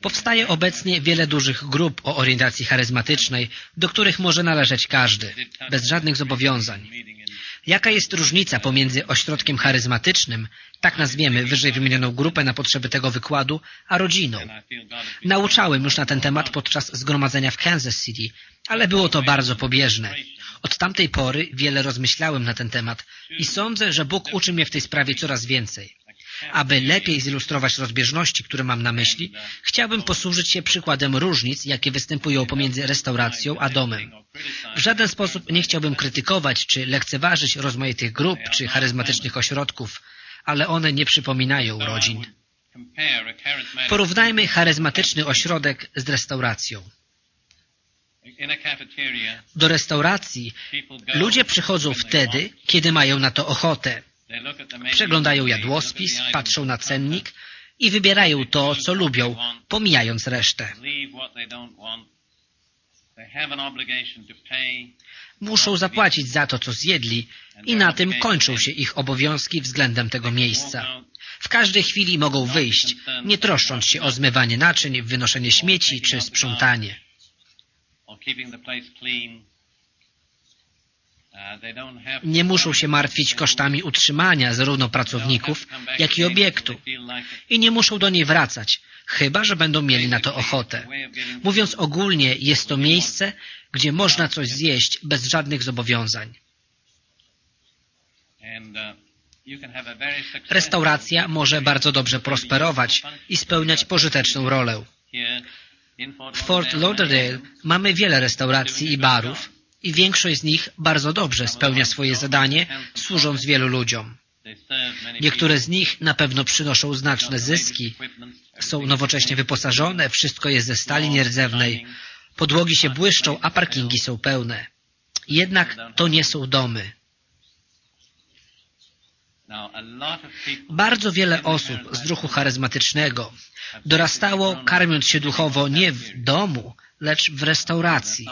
Powstaje obecnie wiele dużych grup o orientacji charyzmatycznej, do których może należeć każdy, bez żadnych zobowiązań. Jaka jest różnica pomiędzy ośrodkiem charyzmatycznym, tak nazwiemy wyżej wymienioną grupę na potrzeby tego wykładu, a rodziną? Nauczałem już na ten temat podczas zgromadzenia w Kansas City, ale było to bardzo pobieżne. Od tamtej pory wiele rozmyślałem na ten temat i sądzę, że Bóg uczy mnie w tej sprawie coraz więcej. Aby lepiej zilustrować rozbieżności, które mam na myśli, chciałbym posłużyć się przykładem różnic, jakie występują pomiędzy restauracją a domem. W żaden sposób nie chciałbym krytykować czy lekceważyć rozmaitych grup czy charyzmatycznych ośrodków, ale one nie przypominają rodzin. Porównajmy charyzmatyczny ośrodek z restauracją. Do restauracji ludzie przychodzą wtedy, kiedy mają na to ochotę. Przeglądają jadłospis, patrzą na cennik i wybierają to, co lubią, pomijając resztę. Muszą zapłacić za to, co zjedli i na tym kończą się ich obowiązki względem tego miejsca. W każdej chwili mogą wyjść, nie troszcząc się o zmywanie naczyń, wynoszenie śmieci czy sprzątanie. Nie muszą się martwić kosztami utrzymania zarówno pracowników, jak i obiektu i nie muszą do niej wracać, chyba że będą mieli na to ochotę. Mówiąc ogólnie, jest to miejsce, gdzie można coś zjeść bez żadnych zobowiązań. Restauracja może bardzo dobrze prosperować i spełniać pożyteczną rolę. W Fort Lauderdale mamy wiele restauracji i barów, i większość z nich bardzo dobrze spełnia swoje zadanie, służąc wielu ludziom. Niektóre z nich na pewno przynoszą znaczne zyski, są nowocześnie wyposażone, wszystko jest ze stali nierdzewnej, podłogi się błyszczą, a parkingi są pełne. Jednak to nie są domy. Bardzo wiele osób z ruchu charyzmatycznego dorastało, karmiąc się duchowo nie w domu, lecz w restauracji.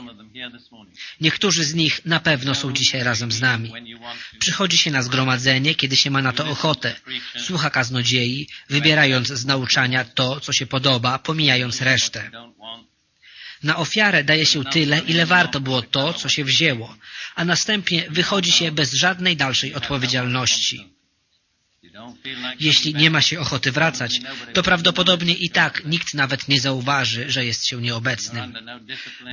Niektórzy z nich na pewno są dzisiaj razem z nami. Przychodzi się na zgromadzenie, kiedy się ma na to ochotę. Słucha kaznodziei, wybierając z nauczania to, co się podoba, pomijając resztę. Na ofiarę daje się tyle, ile warto było to, co się wzięło, a następnie wychodzi się bez żadnej dalszej odpowiedzialności. Jeśli nie ma się ochoty wracać, to prawdopodobnie i tak nikt nawet nie zauważy, że jest się nieobecnym.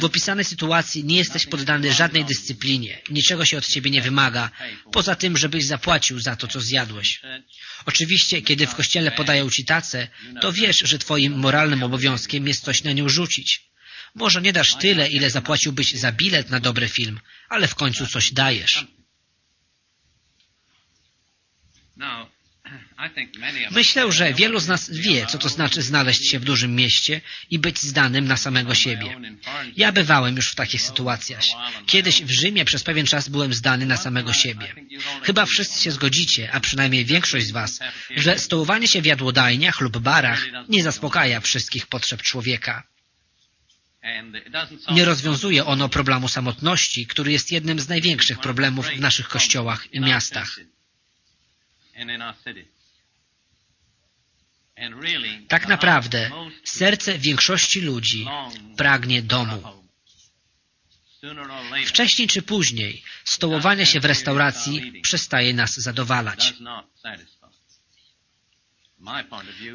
W opisanej sytuacji nie jesteś poddany żadnej dyscyplinie, niczego się od ciebie nie wymaga, poza tym, żebyś zapłacił za to, co zjadłeś. Oczywiście, kiedy w kościele podają ci tacę, to wiesz, że twoim moralnym obowiązkiem jest coś na nią rzucić. Może nie dasz tyle, ile zapłaciłbyś za bilet na dobry film, ale w końcu coś dajesz. Myślę, że wielu z nas wie, co to znaczy znaleźć się w dużym mieście i być zdanym na samego siebie. Ja bywałem już w takich sytuacjach. Kiedyś w Rzymie przez pewien czas byłem zdany na samego siebie. Chyba wszyscy się zgodzicie, a przynajmniej większość z Was, że stołowanie się w jadłodajniach lub barach nie zaspokaja wszystkich potrzeb człowieka. Nie rozwiązuje ono problemu samotności, który jest jednym z największych problemów w naszych kościołach i miastach. Tak naprawdę serce większości ludzi pragnie domu. Wcześniej czy później stołowanie się w restauracji przestaje nas zadowalać.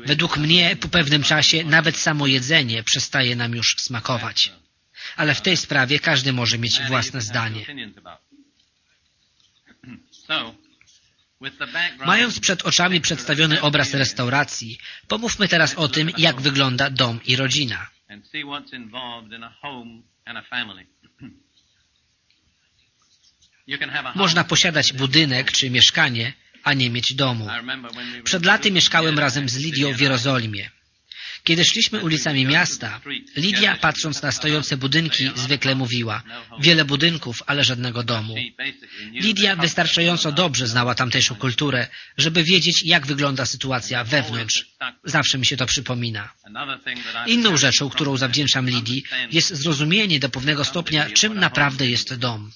Według mnie po pewnym czasie nawet samo jedzenie przestaje nam już smakować. Ale w tej sprawie każdy może mieć własne zdanie. Mając przed oczami przedstawiony obraz restauracji, pomówmy teraz o tym, jak wygląda dom i rodzina. Można posiadać budynek czy mieszkanie, a nie mieć domu. Przed laty mieszkałem razem z Lidią w Jerozolimie. Kiedy szliśmy ulicami miasta, Lidia, patrząc na stojące budynki, zwykle mówiła wiele budynków, ale żadnego domu. Lidia wystarczająco dobrze znała tamtejszą kulturę, żeby wiedzieć, jak wygląda sytuacja wewnątrz. Zawsze mi się to przypomina. Inną rzeczą, którą zawdzięczam Lidii, jest zrozumienie do pewnego stopnia, czym naprawdę jest dom.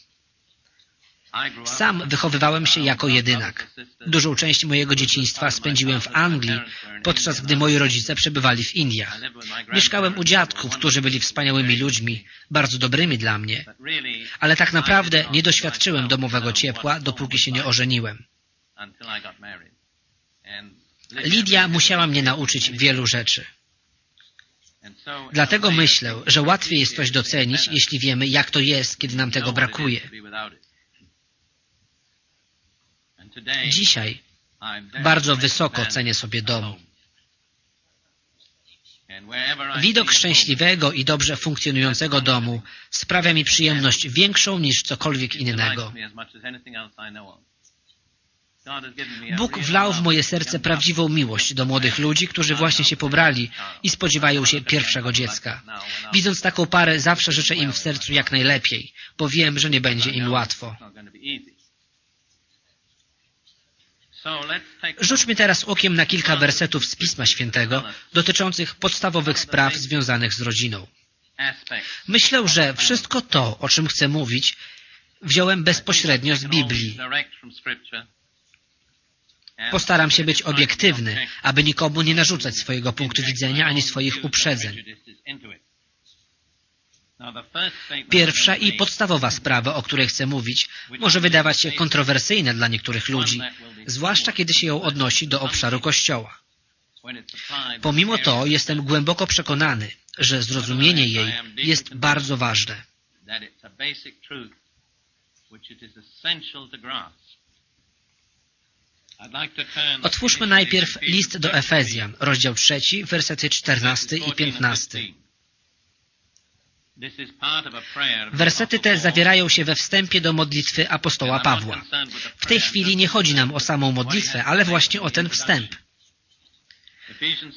Sam wychowywałem się jako jedynak. Dużą część mojego dzieciństwa spędziłem w Anglii, podczas gdy moi rodzice przebywali w Indiach. Mieszkałem u dziadków, którzy byli wspaniałymi ludźmi, bardzo dobrymi dla mnie, ale tak naprawdę nie doświadczyłem domowego ciepła, dopóki się nie ożeniłem. Lidia musiała mnie nauczyć wielu rzeczy. Dlatego myślę, że łatwiej jest coś docenić, jeśli wiemy, jak to jest, kiedy nam tego brakuje. Dzisiaj bardzo wysoko cenię sobie dom. Widok szczęśliwego i dobrze funkcjonującego domu sprawia mi przyjemność większą niż cokolwiek innego. Bóg wlał w moje serce prawdziwą miłość do młodych ludzi, którzy właśnie się pobrali i spodziewają się pierwszego dziecka. Widząc taką parę, zawsze życzę im w sercu jak najlepiej, bo wiem, że nie będzie im łatwo. Rzućmy teraz okiem na kilka wersetów z Pisma Świętego dotyczących podstawowych spraw związanych z rodziną. Myślę, że wszystko to, o czym chcę mówić, wziąłem bezpośrednio z Biblii. Postaram się być obiektywny, aby nikomu nie narzucać swojego punktu widzenia ani swoich uprzedzeń. Pierwsza i podstawowa sprawa, o której chcę mówić, może wydawać się kontrowersyjna dla niektórych ludzi, zwłaszcza kiedy się ją odnosi do obszaru Kościoła. Pomimo to jestem głęboko przekonany, że zrozumienie jej jest bardzo ważne. Otwórzmy najpierw list do Efezjan, rozdział 3, wersety 14 i 15. Wersety te zawierają się we wstępie do modlitwy apostoła Pawła. W tej chwili nie chodzi nam o samą modlitwę, ale właśnie o ten wstęp.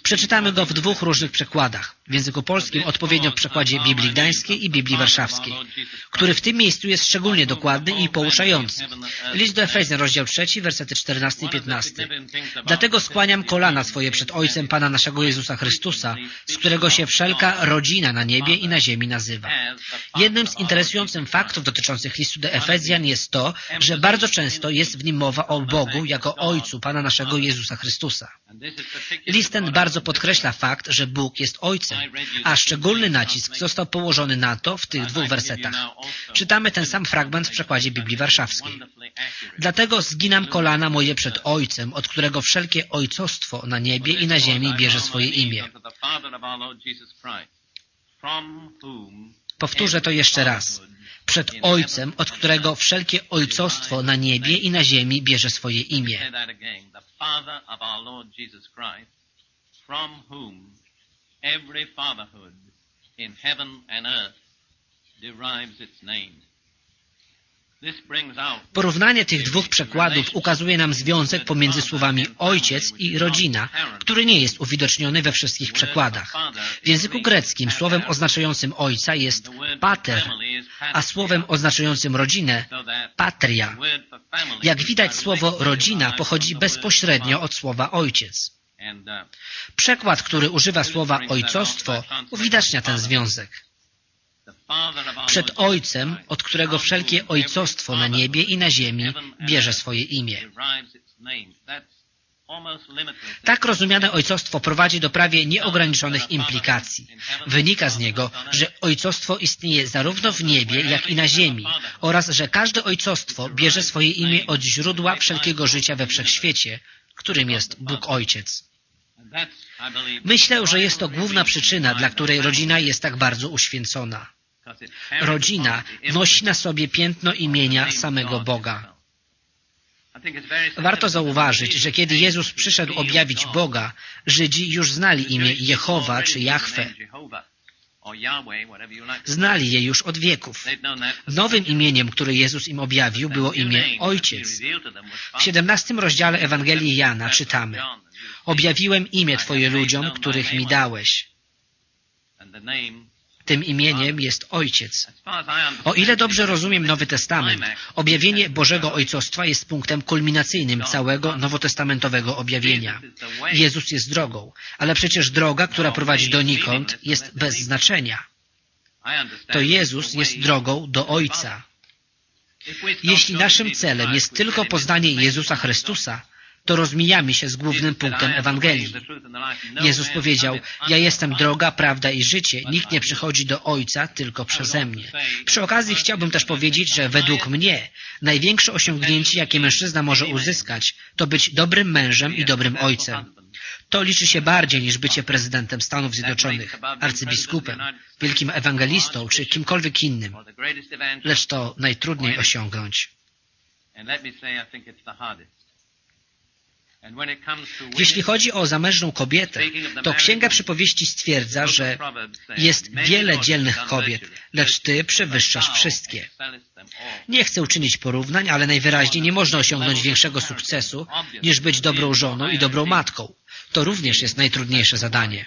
Przeczytamy go w dwóch różnych przekładach. W języku polskim odpowiednio w przekładzie Biblii Gdańskiej i Biblii Warszawskiej, który w tym miejscu jest szczególnie dokładny i pouczający. List do Efezjan, rozdział 3, wersety 14 i 15. Dlatego skłaniam kolana swoje przed Ojcem Pana naszego Jezusa Chrystusa, z którego się wszelka rodzina na niebie i na ziemi nazywa. Jednym z interesujących faktów dotyczących listu do Efezjan jest to, że bardzo często jest w nim mowa o Bogu jako Ojcu Pana naszego Jezusa Chrystusa. List ten bardzo podkreśla fakt, że Bóg jest Ojcem, a szczególny nacisk został położony na to w tych dwóch wersetach. Czytamy ten sam fragment w przekładzie Biblii Warszawskiej. Dlatego zginam kolana moje przed Ojcem, od którego wszelkie ojcostwo na niebie i na ziemi bierze swoje imię. Powtórzę to jeszcze raz. Przed Ojcem, od którego wszelkie ojcostwo na niebie i na ziemi bierze swoje imię every fatherhood in heaven and earth derives its name. Porównanie tych dwóch przekładów ukazuje nam związek pomiędzy słowami ojciec i rodzina, który nie jest uwidoczniony we wszystkich przekładach. W języku greckim słowem oznaczającym ojca jest pater, a słowem oznaczającym rodzinę patria. Jak widać słowo rodzina pochodzi bezpośrednio od słowa ojciec. Przekład, który używa słowa ojcostwo, uwidacznia ten związek. Przed Ojcem, od którego wszelkie ojcostwo na niebie i na ziemi bierze swoje imię. Tak rozumiane ojcostwo prowadzi do prawie nieograniczonych implikacji. Wynika z niego, że ojcostwo istnieje zarówno w niebie, jak i na ziemi oraz, że każde ojcostwo bierze swoje imię od źródła wszelkiego życia we wszechświecie, którym jest Bóg Ojciec. Myślę, że jest to główna przyczyna, dla której rodzina jest tak bardzo uświęcona. Rodzina nosi na sobie piętno imienia samego Boga. Warto zauważyć, że kiedy Jezus przyszedł objawić Boga, Żydzi już znali imię Jehowa czy Jahwe. Znali je już od wieków. Nowym imieniem, które Jezus im objawił, było imię Ojciec. W 17 rozdziale Ewangelii Jana czytamy Objawiłem imię Twoje ludziom, których mi dałeś. Tym imieniem jest Ojciec. O ile dobrze rozumiem Nowy Testament, objawienie Bożego Ojcostwa jest punktem kulminacyjnym całego nowotestamentowego objawienia. Jezus jest drogą, ale przecież droga, która prowadzi donikąd, jest bez znaczenia. To Jezus jest drogą do Ojca. Jeśli naszym celem jest tylko poznanie Jezusa Chrystusa, to rozmijamy się z głównym punktem Ewangelii. Jezus powiedział, ja jestem droga, prawda i życie. Nikt nie przychodzi do Ojca tylko przeze mnie. Przy okazji chciałbym też powiedzieć, że według mnie największe osiągnięcie, jakie mężczyzna może uzyskać, to być dobrym mężem i dobrym ojcem. To liczy się bardziej niż bycie prezydentem Stanów Zjednoczonych, arcybiskupem, wielkim ewangelistą czy kimkolwiek innym. Lecz to najtrudniej osiągnąć. Jeśli chodzi o zamężną kobietę, to Księga Przypowieści stwierdza, że jest wiele dzielnych kobiet, lecz Ty przewyższasz wszystkie. Nie chcę uczynić porównań, ale najwyraźniej nie można osiągnąć większego sukcesu, niż być dobrą żoną i dobrą matką. To również jest najtrudniejsze zadanie.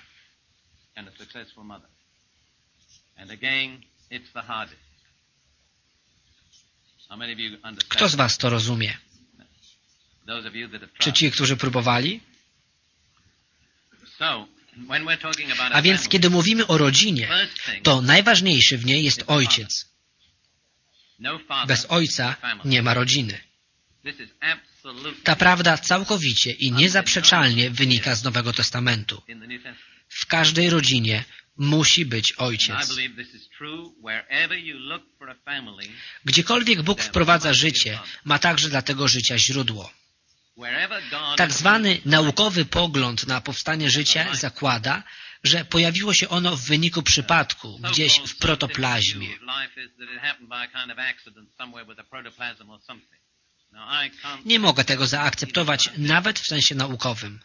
Kto z Was to rozumie? Czy ci, którzy próbowali? A więc, kiedy mówimy o rodzinie, to najważniejszy w niej jest ojciec. Bez ojca nie ma rodziny. Ta prawda całkowicie i niezaprzeczalnie wynika z Nowego Testamentu. W każdej rodzinie musi być ojciec. Gdziekolwiek Bóg wprowadza życie, ma także dla tego życia źródło. Tak zwany naukowy pogląd na powstanie życia zakłada, że pojawiło się ono w wyniku przypadku, gdzieś w protoplazmie. Nie mogę tego zaakceptować nawet w sensie naukowym.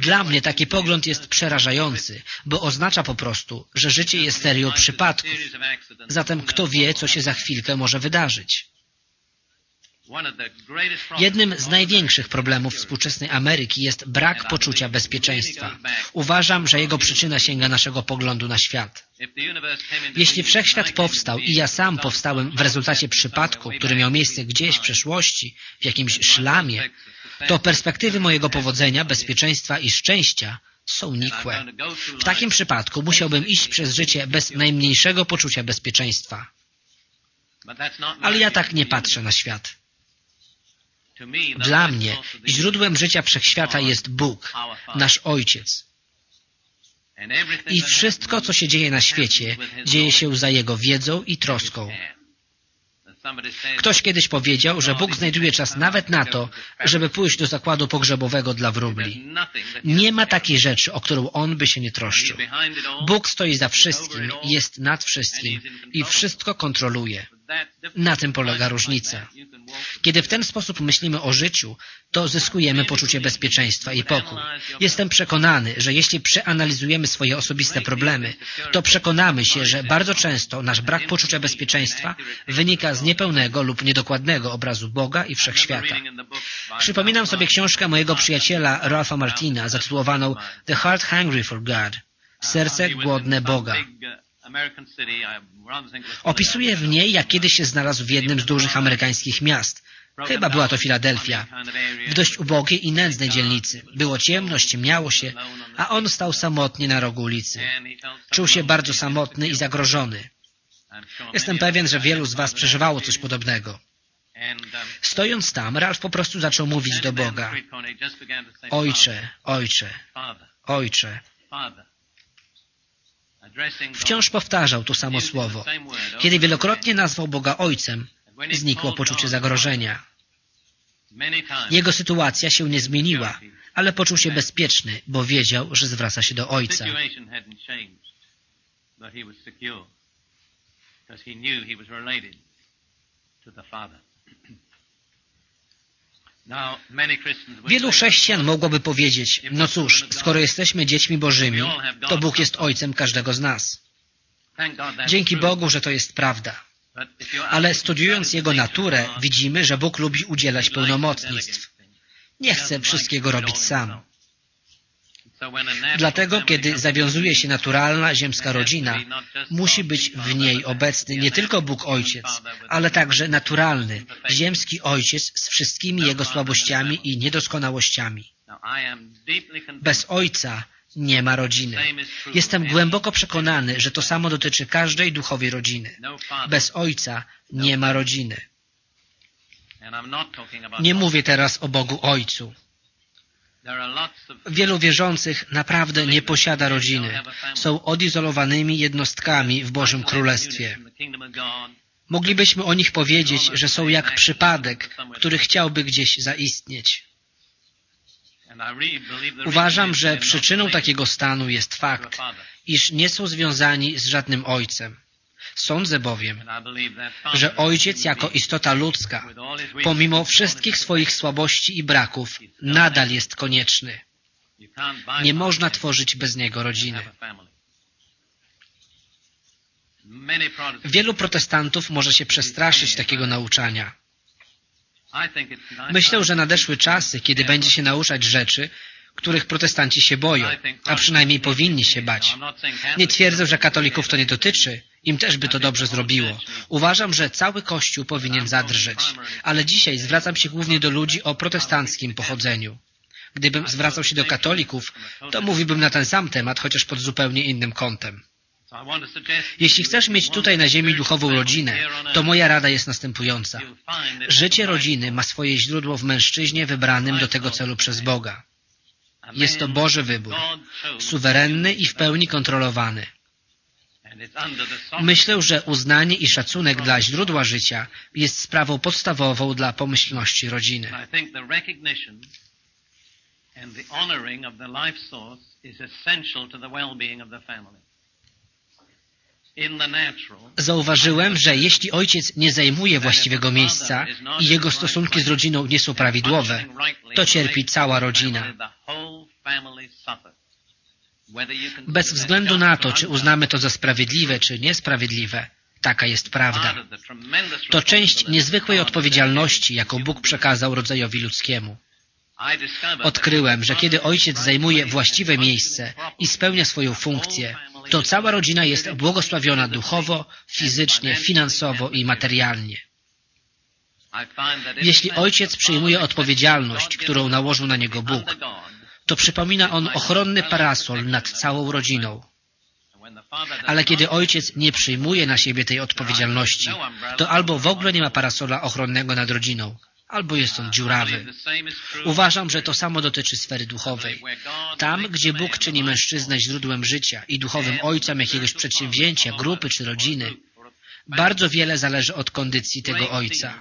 Dla mnie taki pogląd jest przerażający, bo oznacza po prostu, że życie jest serią przypadków. Zatem kto wie, co się za chwilkę może wydarzyć. Jednym z największych problemów współczesnej Ameryki jest brak poczucia bezpieczeństwa. Uważam, że jego przyczyna sięga naszego poglądu na świat. Jeśli wszechświat powstał i ja sam powstałem w rezultacie przypadku, który miał miejsce gdzieś w przeszłości, w jakimś szlamie, to perspektywy mojego powodzenia, bezpieczeństwa i szczęścia są nikłe. W takim przypadku musiałbym iść przez życie bez najmniejszego poczucia bezpieczeństwa. Ale ja tak nie patrzę na świat. Dla mnie źródłem życia wszechświata jest Bóg, nasz Ojciec. I wszystko, co się dzieje na świecie, dzieje się za Jego wiedzą i troską. Ktoś kiedyś powiedział, że Bóg znajduje czas nawet na to, żeby pójść do zakładu pogrzebowego dla wróbli. Nie ma takiej rzeczy, o którą On by się nie troszczył. Bóg stoi za wszystkim, jest nad wszystkim i wszystko kontroluje. Na tym polega różnica. Kiedy w ten sposób myślimy o życiu, to zyskujemy poczucie bezpieczeństwa i pokój. Jestem przekonany, że jeśli przeanalizujemy swoje osobiste problemy, to przekonamy się, że bardzo często nasz brak poczucia bezpieczeństwa wynika z niepełnego lub niedokładnego obrazu Boga i Wszechświata. Przypominam sobie książkę mojego przyjaciela Ralpha Martina zatytułowaną The Heart Hungry for God. Serce głodne Boga. Opisuje w niej, jak kiedyś się znalazł w jednym z dużych amerykańskich miast. Chyba była to Filadelfia. W dość ubogiej i nędznej dzielnicy. Było ciemno, ściemniało się, a on stał samotnie na rogu ulicy. Czuł się bardzo samotny i zagrożony. Jestem pewien, że wielu z Was przeżywało coś podobnego. Stojąc tam, Ralph po prostu zaczął mówić do Boga. Ojcze, Ojcze, Ojcze. Wciąż powtarzał to samo słowo. Kiedy wielokrotnie nazwał Boga Ojcem, znikło poczucie zagrożenia. Jego sytuacja się nie zmieniła, ale poczuł się bezpieczny, bo wiedział, że zwraca się do Ojca. Wielu chrześcijan mogłoby powiedzieć, no cóż, skoro jesteśmy dziećmi Bożymi, to Bóg jest Ojcem każdego z nas. Dzięki Bogu, że to jest prawda. Ale studiując Jego naturę, widzimy, że Bóg lubi udzielać pełnomocnictw. Nie chce wszystkiego robić sam. Dlatego, kiedy zawiązuje się naturalna ziemska rodzina, musi być w niej obecny nie tylko Bóg Ojciec, ale także naturalny, ziemski Ojciec z wszystkimi jego słabościami i niedoskonałościami. Bez Ojca nie ma rodziny. Jestem głęboko przekonany, że to samo dotyczy każdej duchowej rodziny. Bez ojca nie ma rodziny. Nie mówię teraz o Bogu Ojcu. Wielu wierzących naprawdę nie posiada rodziny. Są odizolowanymi jednostkami w Bożym Królestwie. Moglibyśmy o nich powiedzieć, że są jak przypadek, który chciałby gdzieś zaistnieć. Uważam, że przyczyną takiego stanu jest fakt, iż nie są związani z żadnym ojcem. Sądzę bowiem, że ojciec jako istota ludzka, pomimo wszystkich swoich słabości i braków, nadal jest konieczny. Nie można tworzyć bez niego rodziny. Wielu protestantów może się przestraszyć takiego nauczania. Myślę, że nadeszły czasy, kiedy będzie się nauczać rzeczy, których protestanci się boją, a przynajmniej powinni się bać. Nie twierdzę, że katolików to nie dotyczy, im też by to dobrze zrobiło. Uważam, że cały Kościół powinien zadrżeć, ale dzisiaj zwracam się głównie do ludzi o protestanckim pochodzeniu. Gdybym zwracał się do katolików, to mówiłbym na ten sam temat, chociaż pod zupełnie innym kątem. Jeśli chcesz mieć tutaj na ziemi duchową rodzinę, to moja rada jest następująca. Życie rodziny ma swoje źródło w mężczyźnie wybranym do tego celu przez Boga. Jest to Boży wybór, suwerenny i w pełni kontrolowany. Myślę, że uznanie i szacunek dla źródła życia jest sprawą podstawową dla pomyślności rodziny. Zauważyłem, że jeśli ojciec nie zajmuje właściwego miejsca i jego stosunki z rodziną nie są prawidłowe, to cierpi cała rodzina. Bez względu na to, czy uznamy to za sprawiedliwe, czy niesprawiedliwe, taka jest prawda. To część niezwykłej odpowiedzialności, jaką Bóg przekazał rodzajowi ludzkiemu. Odkryłem, że kiedy ojciec zajmuje właściwe miejsce i spełnia swoją funkcję, to cała rodzina jest błogosławiona duchowo, fizycznie, finansowo i materialnie. Jeśli ojciec przyjmuje odpowiedzialność, którą nałożył na niego Bóg, to przypomina on ochronny parasol nad całą rodziną. Ale kiedy ojciec nie przyjmuje na siebie tej odpowiedzialności, to albo w ogóle nie ma parasola ochronnego nad rodziną, albo jest on dziurawy. Uważam, że to samo dotyczy sfery duchowej. Tam, gdzie Bóg czyni mężczyznę źródłem życia i duchowym ojcem jakiegoś przedsięwzięcia, grupy czy rodziny, bardzo wiele zależy od kondycji tego ojca.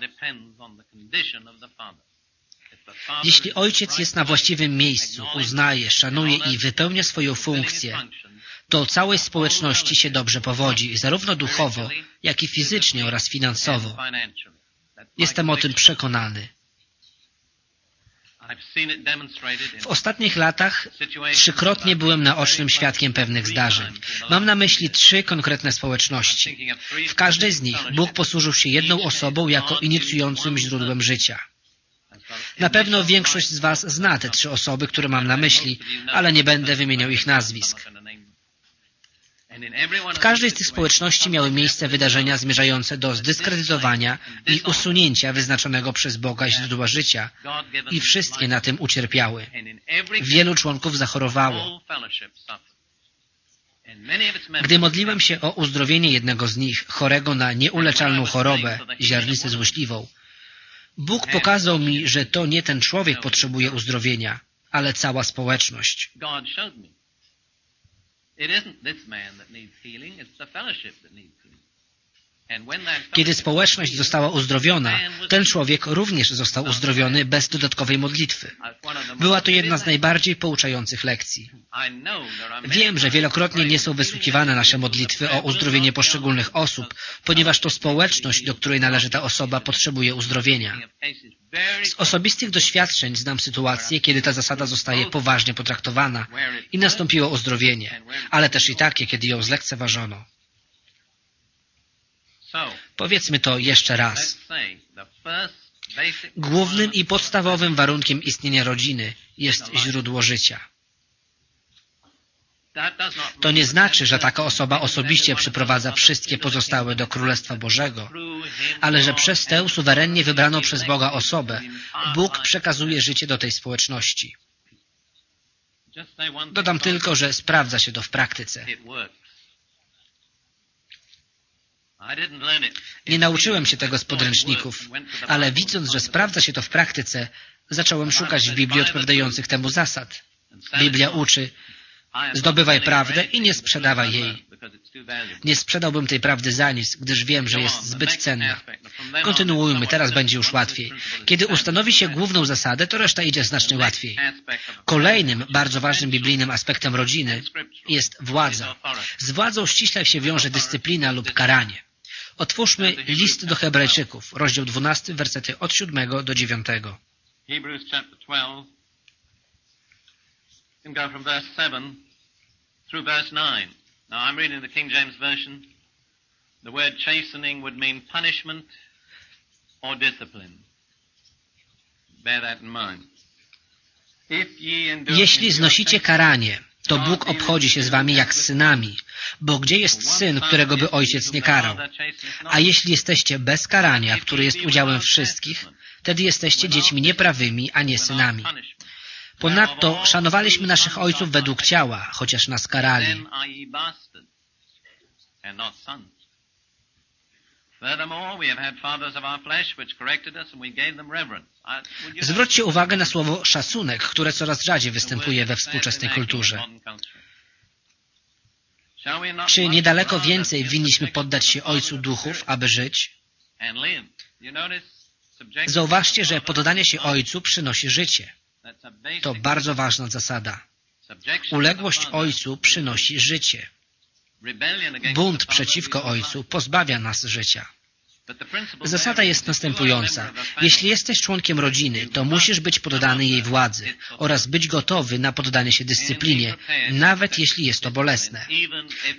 Jeśli ojciec jest na właściwym miejscu, uznaje, szanuje i wypełnia swoją funkcję, to całej społeczności się dobrze powodzi, zarówno duchowo, jak i fizycznie oraz finansowo. Jestem o tym przekonany. W ostatnich latach trzykrotnie byłem naocznym świadkiem pewnych zdarzeń. Mam na myśli trzy konkretne społeczności. W każdej z nich Bóg posłużył się jedną osobą jako inicjującym źródłem życia. Na pewno większość z Was zna te trzy osoby, które mam na myśli, ale nie będę wymieniał ich nazwisk. W każdej z tych społeczności miały miejsce wydarzenia zmierzające do zdyskredytowania i usunięcia wyznaczonego przez Boga źródła życia i wszystkie na tym ucierpiały. Wielu członków zachorowało. Gdy modliłem się o uzdrowienie jednego z nich, chorego na nieuleczalną chorobę, ziarnicę złośliwą, Bóg pokazał mi, że to nie ten człowiek potrzebuje uzdrowienia, ale cała społeczność. Kiedy społeczność została uzdrowiona, ten człowiek również został uzdrowiony bez dodatkowej modlitwy. Była to jedna z najbardziej pouczających lekcji. Wiem, że wielokrotnie nie są wysłuchiwane nasze modlitwy o uzdrowienie poszczególnych osób, ponieważ to społeczność, do której należy ta osoba, potrzebuje uzdrowienia. Z osobistych doświadczeń znam sytuacje, kiedy ta zasada zostaje poważnie potraktowana i nastąpiło uzdrowienie, ale też i takie, kiedy ją zlekceważono. Powiedzmy to jeszcze raz. Głównym i podstawowym warunkiem istnienia rodziny jest źródło życia. To nie znaczy, że taka osoba osobiście przyprowadza wszystkie pozostałe do Królestwa Bożego, ale że przez tę suwerennie wybraną przez Boga osobę Bóg przekazuje życie do tej społeczności. Dodam tylko, że sprawdza się to w praktyce. Nie nauczyłem się tego z podręczników, ale widząc, że sprawdza się to w praktyce, zacząłem szukać w Biblii odpowiadających temu zasad. Biblia uczy, zdobywaj prawdę i nie sprzedawaj jej. Nie sprzedałbym tej prawdy za nic, gdyż wiem, że jest zbyt cenna. Kontynuujmy, teraz będzie już łatwiej. Kiedy ustanowi się główną zasadę, to reszta idzie znacznie łatwiej. Kolejnym bardzo ważnym biblijnym aspektem rodziny jest władza. Z władzą ściśle się wiąże dyscyplina lub karanie. Otwórzmy list do Hebrajczyków, rozdział 12, wersety od 7 do 9. Hebrews chapter 12. You can go from verse 7 through verse 9. Now I'm reading the King James Version. The word chastening would mean punishment or discipline. Bear that in mind. Jeśli znosicie karanie, to Bóg obchodzi się z wami jak z synami, bo gdzie jest syn, którego by ojciec nie karał? A jeśli jesteście bez karania, które jest udziałem wszystkich, wtedy jesteście dziećmi nieprawymi, a nie synami. Ponadto szanowaliśmy naszych ojców według ciała, chociaż nas karali. Zwróćcie uwagę na słowo szacunek, które coraz rzadziej występuje we współczesnej kulturze. Czy niedaleko więcej winniśmy poddać się Ojcu Duchów, aby żyć? Zauważcie, że poddanie się. Ojcu przynosi życie. To bardzo ważna zasada. Uległość. Ojcu przynosi życie. Bunt przeciwko Ojcu pozbawia nas życia. Zasada jest następująca. Jeśli jesteś członkiem rodziny, to musisz być poddany jej władzy oraz być gotowy na poddanie się dyscyplinie, nawet jeśli jest to bolesne.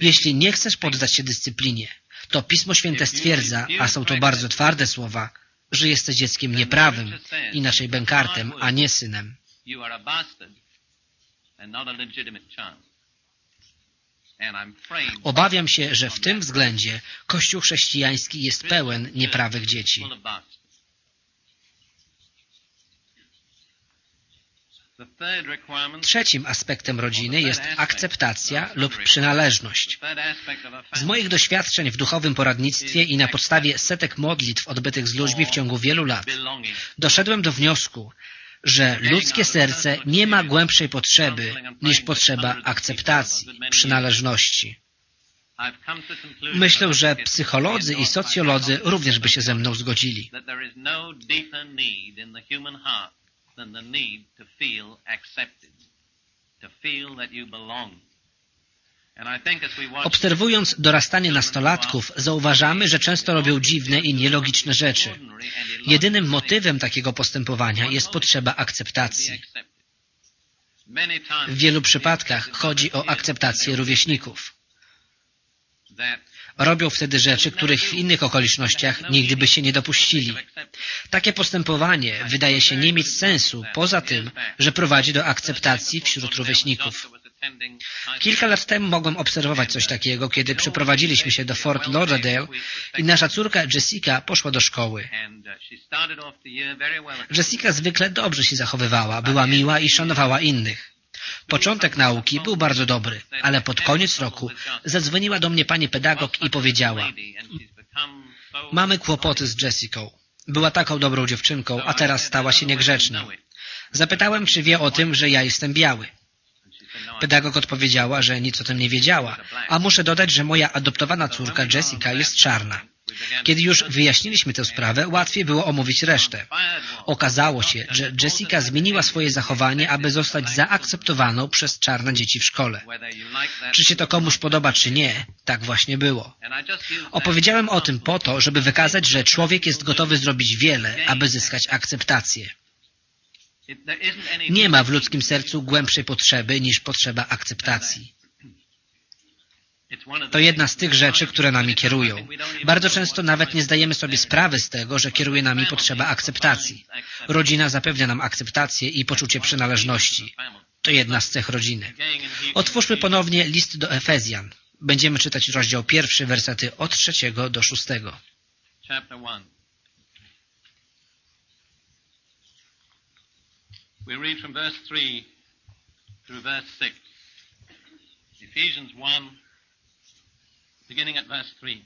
Jeśli nie chcesz poddać się dyscyplinie, to Pismo Święte stwierdza, a są to bardzo twarde słowa, że jesteś dzieckiem nieprawym, inaczej bękartem, a nie synem. you are a bastard and not a legitimate child. Obawiam się, że w tym względzie Kościół chrześcijański jest pełen nieprawych dzieci. Trzecim aspektem rodziny jest akceptacja lub przynależność. Z moich doświadczeń w duchowym poradnictwie i na podstawie setek modlitw odbytych z ludźmi w ciągu wielu lat, doszedłem do wniosku, że ludzkie serce nie ma głębszej potrzeby niż potrzeba akceptacji, przynależności. Myślę, że psycholodzy i socjolodzy również by się ze mną zgodzili. no to feel that you belong. And I think as we watch Obserwując dorastanie nastolatków, zauważamy, że często robią dziwne i nielogiczne rzeczy. Jedynym motywem takiego postępowania jest potrzeba akceptacji. W wielu przypadkach chodzi o akceptację rówieśników. Robią wtedy rzeczy, których w innych okolicznościach nigdy by się nie dopuścili. Takie postępowanie wydaje się nie mieć sensu, poza tym, że prowadzi do akceptacji wśród rówieśników. Kilka lat temu mogłem obserwować coś takiego, kiedy przeprowadziliśmy się do Fort Lauderdale i nasza córka Jessica poszła do szkoły. Jessica zwykle dobrze się zachowywała, była miła i szanowała innych. Początek nauki był bardzo dobry, ale pod koniec roku zadzwoniła do mnie pani pedagog i powiedziała Mamy kłopoty z Jessiką. Była taką dobrą dziewczynką, a teraz stała się niegrzeczna. Zapytałem, czy wie o tym, że ja jestem biały. Pedagog odpowiedziała, że nic o tym nie wiedziała, a muszę dodać, że moja adoptowana córka Jessica jest czarna. Kiedy już wyjaśniliśmy tę sprawę, łatwiej było omówić resztę. Okazało się, że Jessica zmieniła swoje zachowanie, aby zostać zaakceptowaną przez czarne dzieci w szkole. Czy się to komuś podoba, czy nie, tak właśnie było. Opowiedziałem o tym po to, żeby wykazać, że człowiek jest gotowy zrobić wiele, aby zyskać akceptację. Nie ma w ludzkim sercu głębszej potrzeby niż potrzeba akceptacji. To jedna z tych rzeczy, które nami kierują. Bardzo często nawet nie zdajemy sobie sprawy z tego, że kieruje nami potrzeba akceptacji. Rodzina zapewnia nam akceptację i poczucie przynależności. To jedna z cech rodziny. Otwórzmy ponownie list do Efezjan. Będziemy czytać rozdział pierwszy, wersety od trzeciego do szóstego. We read from verse 3 through verse 6. Ephesians 1, beginning at verse 3.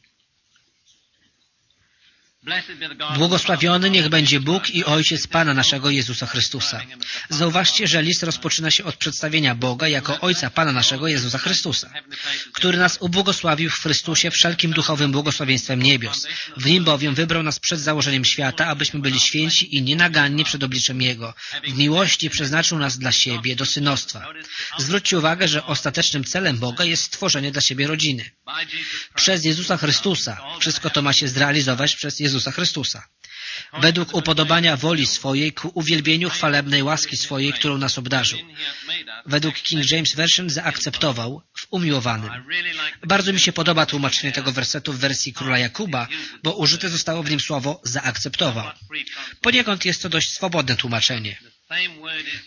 Błogosławiony niech będzie Bóg i Ojciec Pana naszego Jezusa Chrystusa. Zauważcie, że list rozpoczyna się od przedstawienia Boga jako Ojca Pana naszego Jezusa Chrystusa, który nas ubłogosławił w Chrystusie wszelkim duchowym błogosławieństwem niebios. W Nim bowiem wybrał nas przed założeniem świata, abyśmy byli święci i nienaganni przed obliczem Jego. W miłości przeznaczył nas dla siebie do synostwa. Zwróćcie uwagę, że ostatecznym celem Boga jest stworzenie dla siebie rodziny. Przez Jezusa Chrystusa wszystko to ma się zrealizować przez Jezusa Jezusa Chrystusa. Według upodobania woli swojej ku uwielbieniu chwalebnej łaski swojej, którą nas obdarzył. Według King James Version zaakceptował w umiłowanym. Bardzo mi się podoba tłumaczenie tego wersetu w wersji króla Jakuba, bo użyte zostało w nim słowo zaakceptował. Poniekąd jest to dość swobodne tłumaczenie.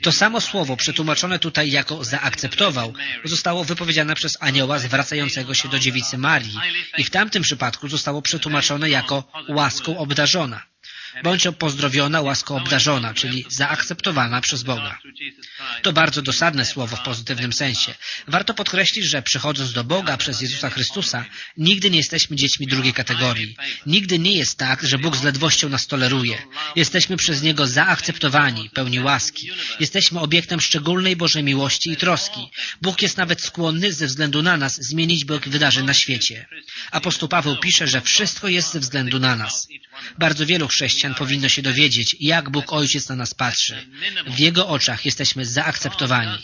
To samo słowo przetłumaczone tutaj jako zaakceptował zostało wypowiedziane przez anioła zwracającego się do dziewicy Marii i w tamtym przypadku zostało przetłumaczone jako łaską obdarzona bądź pozdrowiona, łasko obdarzona, czyli zaakceptowana przez Boga. To bardzo dosadne słowo w pozytywnym sensie. Warto podkreślić, że przychodząc do Boga przez Jezusa Chrystusa, nigdy nie jesteśmy dziećmi drugiej kategorii. Nigdy nie jest tak, że Bóg z ledwością nas toleruje. Jesteśmy przez Niego zaakceptowani, pełni łaski. Jesteśmy obiektem szczególnej Bożej miłości i troski. Bóg jest nawet skłonny ze względu na nas zmienić bieg wydarzeń na świecie. Apostoł Paweł pisze, że wszystko jest ze względu na nas. Bardzo wielu chrześcijan powinno się dowiedzieć, jak Bóg Ojciec na nas patrzy. W Jego oczach jesteśmy zaakceptowani.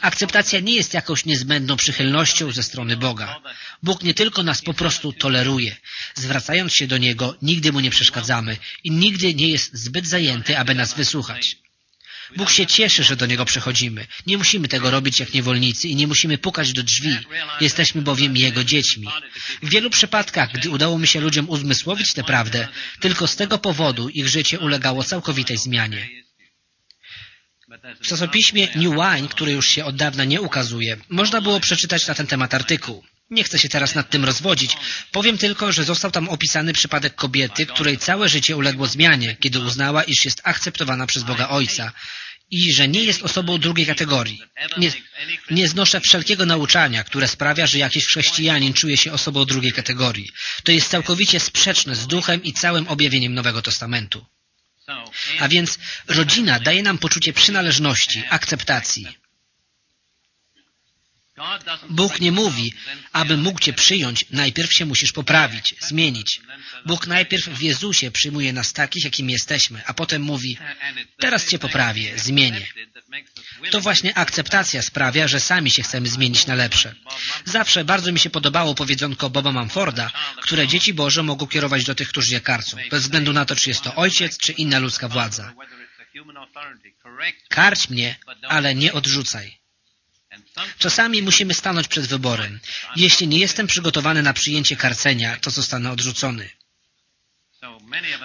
Akceptacja nie jest jakąś niezbędną przychylnością ze strony Boga. Bóg nie tylko nas po prostu toleruje. Zwracając się do Niego, nigdy Mu nie przeszkadzamy i nigdy nie jest zbyt zajęty, aby nas wysłuchać. Bóg się cieszy, że do Niego przychodzimy. Nie musimy tego robić jak niewolnicy i nie musimy pukać do drzwi. Jesteśmy bowiem Jego dziećmi. W wielu przypadkach, gdy udało mi się ludziom uzmysłowić tę prawdę, tylko z tego powodu ich życie ulegało całkowitej zmianie. W czasopiśmie New Wine, które już się od dawna nie ukazuje, można było przeczytać na ten temat artykuł. Nie chcę się teraz nad tym rozwodzić. Powiem tylko, że został tam opisany przypadek kobiety, której całe życie uległo zmianie, kiedy uznała, iż jest akceptowana przez Boga Ojca i że nie jest osobą drugiej kategorii. Nie, nie znoszę wszelkiego nauczania, które sprawia, że jakiś chrześcijanin czuje się osobą drugiej kategorii. To jest całkowicie sprzeczne z duchem i całym objawieniem Nowego Testamentu. A więc rodzina daje nam poczucie przynależności, akceptacji. Bóg nie mówi, aby mógł Cię przyjąć, najpierw się musisz poprawić, zmienić. Bóg najpierw w Jezusie przyjmuje nas takich, jakim jesteśmy, a potem mówi, teraz Cię poprawię, zmienię. To właśnie akceptacja sprawia, że sami się chcemy zmienić na lepsze. Zawsze bardzo mi się podobało powiedzonko Boba Mumforda, które dzieci Boże mogą kierować do tych, którzy je karcą, bez względu na to, czy jest to ojciec, czy inna ludzka władza. Karć mnie, ale nie odrzucaj. Czasami musimy stanąć przed wyborem. Jeśli nie jestem przygotowany na przyjęcie karcenia, to zostanę odrzucony.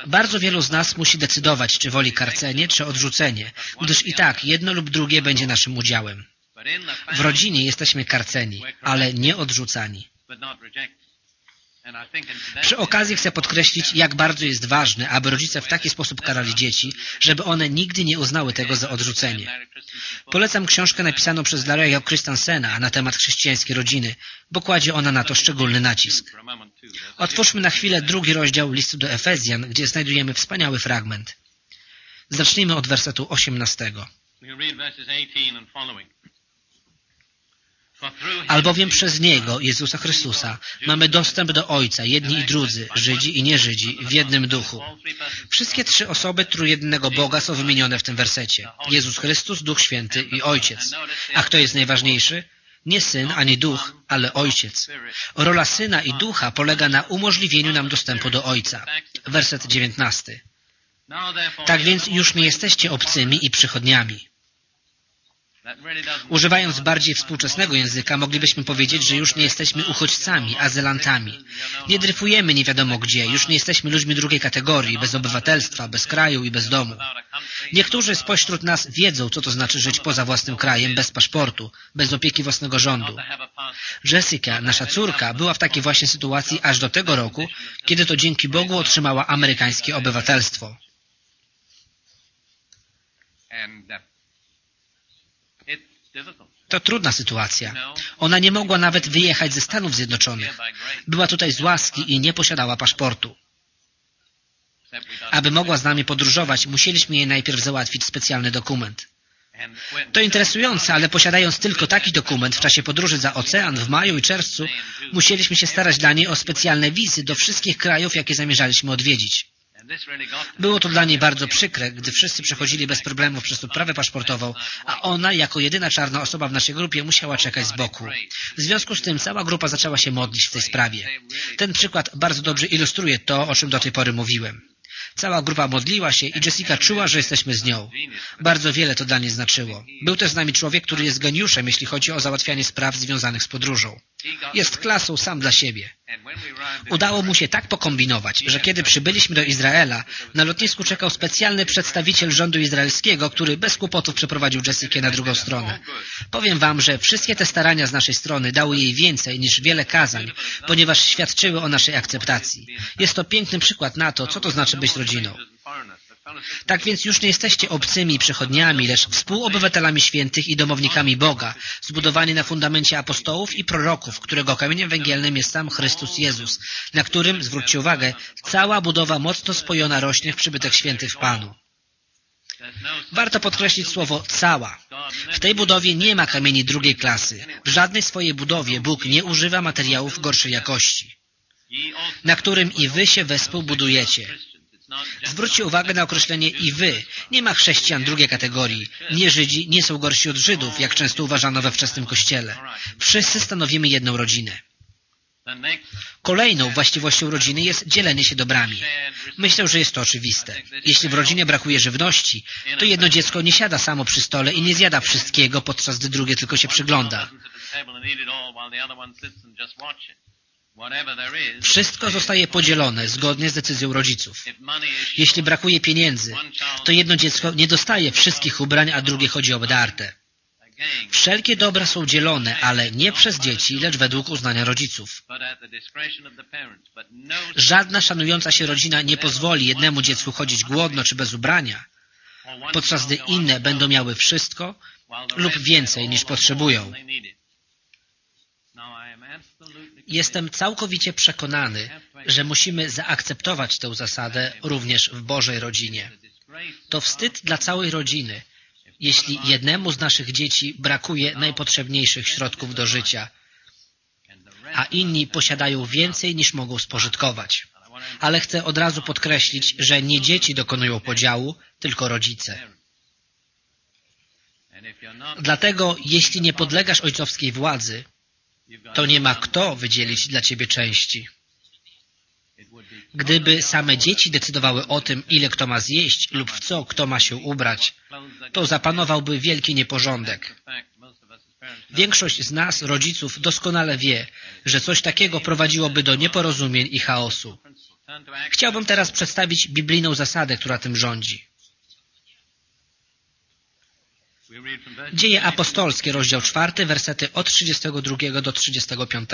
Bardzo wielu z nas musi decydować, czy woli karcenie, czy odrzucenie, gdyż i tak jedno lub drugie będzie naszym udziałem. W rodzinie jesteśmy karceni, ale nie odrzucani. Przy okazji chcę podkreślić, jak bardzo jest ważne, aby rodzice w taki sposób karali dzieci, żeby one nigdy nie uznały tego za odrzucenie. Polecam książkę napisaną przez Larry'ego Christensena na temat chrześcijańskiej rodziny, bo kładzie ona na to szczególny nacisk. Otwórzmy na chwilę drugi rozdział listu do Efezjan, gdzie znajdujemy wspaniały fragment. Zacznijmy od wersetu 18. Albowiem przez Niego, Jezusa Chrystusa, mamy dostęp do Ojca, jedni i drudzy, Żydzi i nieżydzi, w jednym duchu. Wszystkie trzy osoby trójjednego Boga są wymienione w tym wersecie. Jezus Chrystus, Duch Święty i Ojciec. A kto jest najważniejszy? Nie Syn ani Duch, ale Ojciec. Rola Syna i Ducha polega na umożliwieniu nam dostępu do Ojca. Werset dziewiętnasty. Tak więc już nie jesteście obcymi i przychodniami. Używając bardziej współczesnego języka, moglibyśmy powiedzieć, że już nie jesteśmy uchodźcami, azylantami. Nie dryfujemy nie wiadomo gdzie, już nie jesteśmy ludźmi drugiej kategorii, bez obywatelstwa, bez kraju i bez domu. Niektórzy spośród nas wiedzą, co to znaczy żyć poza własnym krajem, bez paszportu, bez opieki własnego rządu. Jessica, nasza córka, była w takiej właśnie sytuacji aż do tego roku, kiedy to dzięki Bogu otrzymała amerykańskie obywatelstwo. To trudna sytuacja. Ona nie mogła nawet wyjechać ze Stanów Zjednoczonych. Była tutaj z łaski i nie posiadała paszportu. Aby mogła z nami podróżować, musieliśmy jej najpierw załatwić specjalny dokument. To interesujące, ale posiadając tylko taki dokument w czasie podróży za ocean w maju i czerwcu, musieliśmy się starać dla niej o specjalne wizy do wszystkich krajów, jakie zamierzaliśmy odwiedzić. Było to dla niej bardzo przykre, gdy wszyscy przechodzili bez problemów przez odprawę paszportową, a ona, jako jedyna czarna osoba w naszej grupie, musiała czekać z boku. W związku z tym cała grupa zaczęła się modlić w tej sprawie. Ten przykład bardzo dobrze ilustruje to, o czym do tej pory mówiłem. Cała grupa modliła się i Jessica czuła, że jesteśmy z nią. Bardzo wiele to dla niej znaczyło. Był też z nami człowiek, który jest geniuszem, jeśli chodzi o załatwianie spraw związanych z podróżą. Jest klasą sam dla siebie. Udało mu się tak pokombinować, że kiedy przybyliśmy do Izraela, na lotnisku czekał specjalny przedstawiciel rządu izraelskiego, który bez kłopotów przeprowadził Jessikę na drugą stronę. Powiem wam, że wszystkie te starania z naszej strony dały jej więcej niż wiele kazań, ponieważ świadczyły o naszej akceptacji. Jest to piękny przykład na to, co to znaczy być rodziną. Tak więc już nie jesteście obcymi przechodniami, lecz współobywatelami świętych i domownikami Boga, zbudowani na fundamencie apostołów i proroków, którego kamieniem węgielnym jest sam Chrystus Jezus, na którym, zwróćcie uwagę, cała budowa mocno spojona rośnie w przybytek świętych w Panu. Warto podkreślić słowo cała. W tej budowie nie ma kamieni drugiej klasy. W żadnej swojej budowie Bóg nie używa materiałów gorszej jakości, na którym i wy się wespół budujecie. Zwróćcie uwagę na określenie i wy. Nie ma chrześcijan drugiej kategorii. Nie Żydzi nie są gorsi od Żydów, jak często uważano we wczesnym Kościele. Wszyscy stanowimy jedną rodzinę. Kolejną właściwością rodziny jest dzielenie się dobrami. Myślę, że jest to oczywiste. Jeśli w rodzinie brakuje żywności, to jedno dziecko nie siada samo przy stole i nie zjada wszystkiego, podczas gdy drugie tylko się przygląda. Wszystko zostaje podzielone zgodnie z decyzją rodziców. Jeśli brakuje pieniędzy, to jedno dziecko nie dostaje wszystkich ubrań, a drugie chodzi o obdarte. Wszelkie dobra są dzielone, ale nie przez dzieci, lecz według uznania rodziców. Żadna szanująca się rodzina nie pozwoli jednemu dziecku chodzić głodno czy bez ubrania, podczas gdy inne będą miały wszystko lub więcej niż potrzebują. Jestem całkowicie przekonany, że musimy zaakceptować tę zasadę również w Bożej rodzinie. To wstyd dla całej rodziny, jeśli jednemu z naszych dzieci brakuje najpotrzebniejszych środków do życia, a inni posiadają więcej niż mogą spożytkować. Ale chcę od razu podkreślić, że nie dzieci dokonują podziału, tylko rodzice. Dlatego, jeśli nie podlegasz ojcowskiej władzy, to nie ma kto wydzielić dla ciebie części. Gdyby same dzieci decydowały o tym, ile kto ma zjeść lub w co kto ma się ubrać, to zapanowałby wielki nieporządek. Większość z nas, rodziców, doskonale wie, że coś takiego prowadziłoby do nieporozumień i chaosu. Chciałbym teraz przedstawić biblijną zasadę, która tym rządzi. Dzieje apostolskie, rozdział 4, wersety od 32 do 35.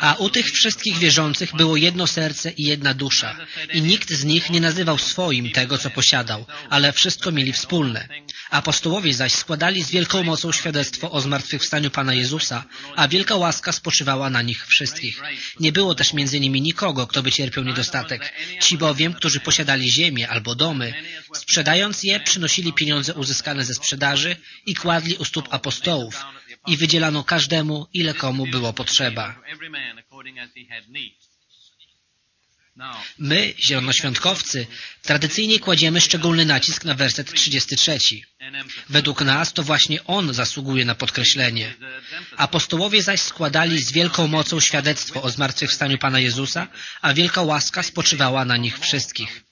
A u tych wszystkich wierzących było jedno serce i jedna dusza. I nikt z nich nie nazywał swoim tego, co posiadał, ale wszystko mieli wspólne. Apostołowie zaś składali z wielką mocą świadectwo o zmartwychwstaniu Pana Jezusa, a wielka łaska spoczywała na nich wszystkich. Nie było też między nimi nikogo, kto by cierpiał niedostatek. Ci bowiem, którzy posiadali ziemię albo domy, sprzedając je, przynosili pieniądze uzyskane ze sprzedaży i kładli u stóp apostołów i wydzielano każdemu, ile komu było potrzeba. My, zielonoświątkowcy, tradycyjnie kładziemy szczególny nacisk na werset 33. Według nas to właśnie on zasługuje na podkreślenie. Apostołowie zaś składali z wielką mocą świadectwo o zmartwychwstaniu Pana Jezusa, a wielka łaska spoczywała na nich wszystkich.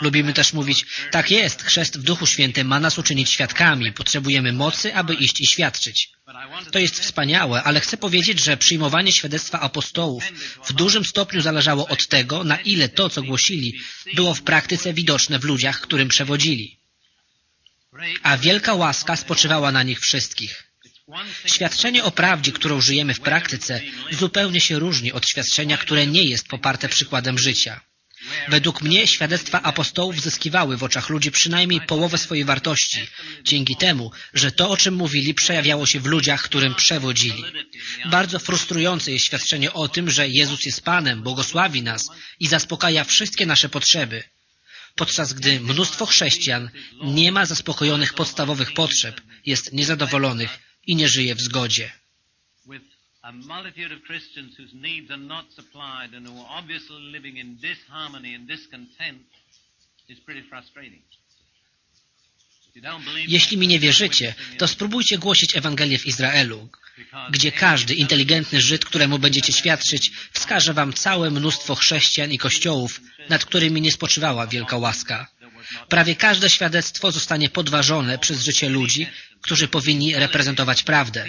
Lubimy też mówić, tak jest, chrzest w Duchu Świętym ma nas uczynić świadkami, potrzebujemy mocy, aby iść i świadczyć. To jest wspaniałe, ale chcę powiedzieć, że przyjmowanie świadectwa apostołów w dużym stopniu zależało od tego, na ile to, co głosili, było w praktyce widoczne w ludziach, którym przewodzili. A wielka łaska spoczywała na nich wszystkich. Świadczenie o prawdzie, którą żyjemy w praktyce, zupełnie się różni od świadczenia, które nie jest poparte przykładem życia. Według mnie świadectwa apostołów zyskiwały w oczach ludzi przynajmniej połowę swojej wartości, dzięki temu, że to, o czym mówili, przejawiało się w ludziach, którym przewodzili. Bardzo frustrujące jest świadczenie o tym, że Jezus jest Panem, błogosławi nas i zaspokaja wszystkie nasze potrzeby, podczas gdy mnóstwo chrześcijan nie ma zaspokojonych podstawowych potrzeb, jest niezadowolonych i nie żyje w zgodzie. A multitude of Christians whose needs are not supplied and who are obviously living in disharmony and discontent is pretty frustrating. Jeśli mi nie wierzycie, to spróbujcie głosić Ewangelię w Izraelu, gdzie każdy inteligentny Żyd, któremu będziecie świadczyć, wskaże wam całe mnóstwo chrześcijan i kościołów, nad którymi nie spoczywała wielka łaska. Prawie każde świadectwo zostanie podważone przez życie ludzi, którzy powinni reprezentować prawdę.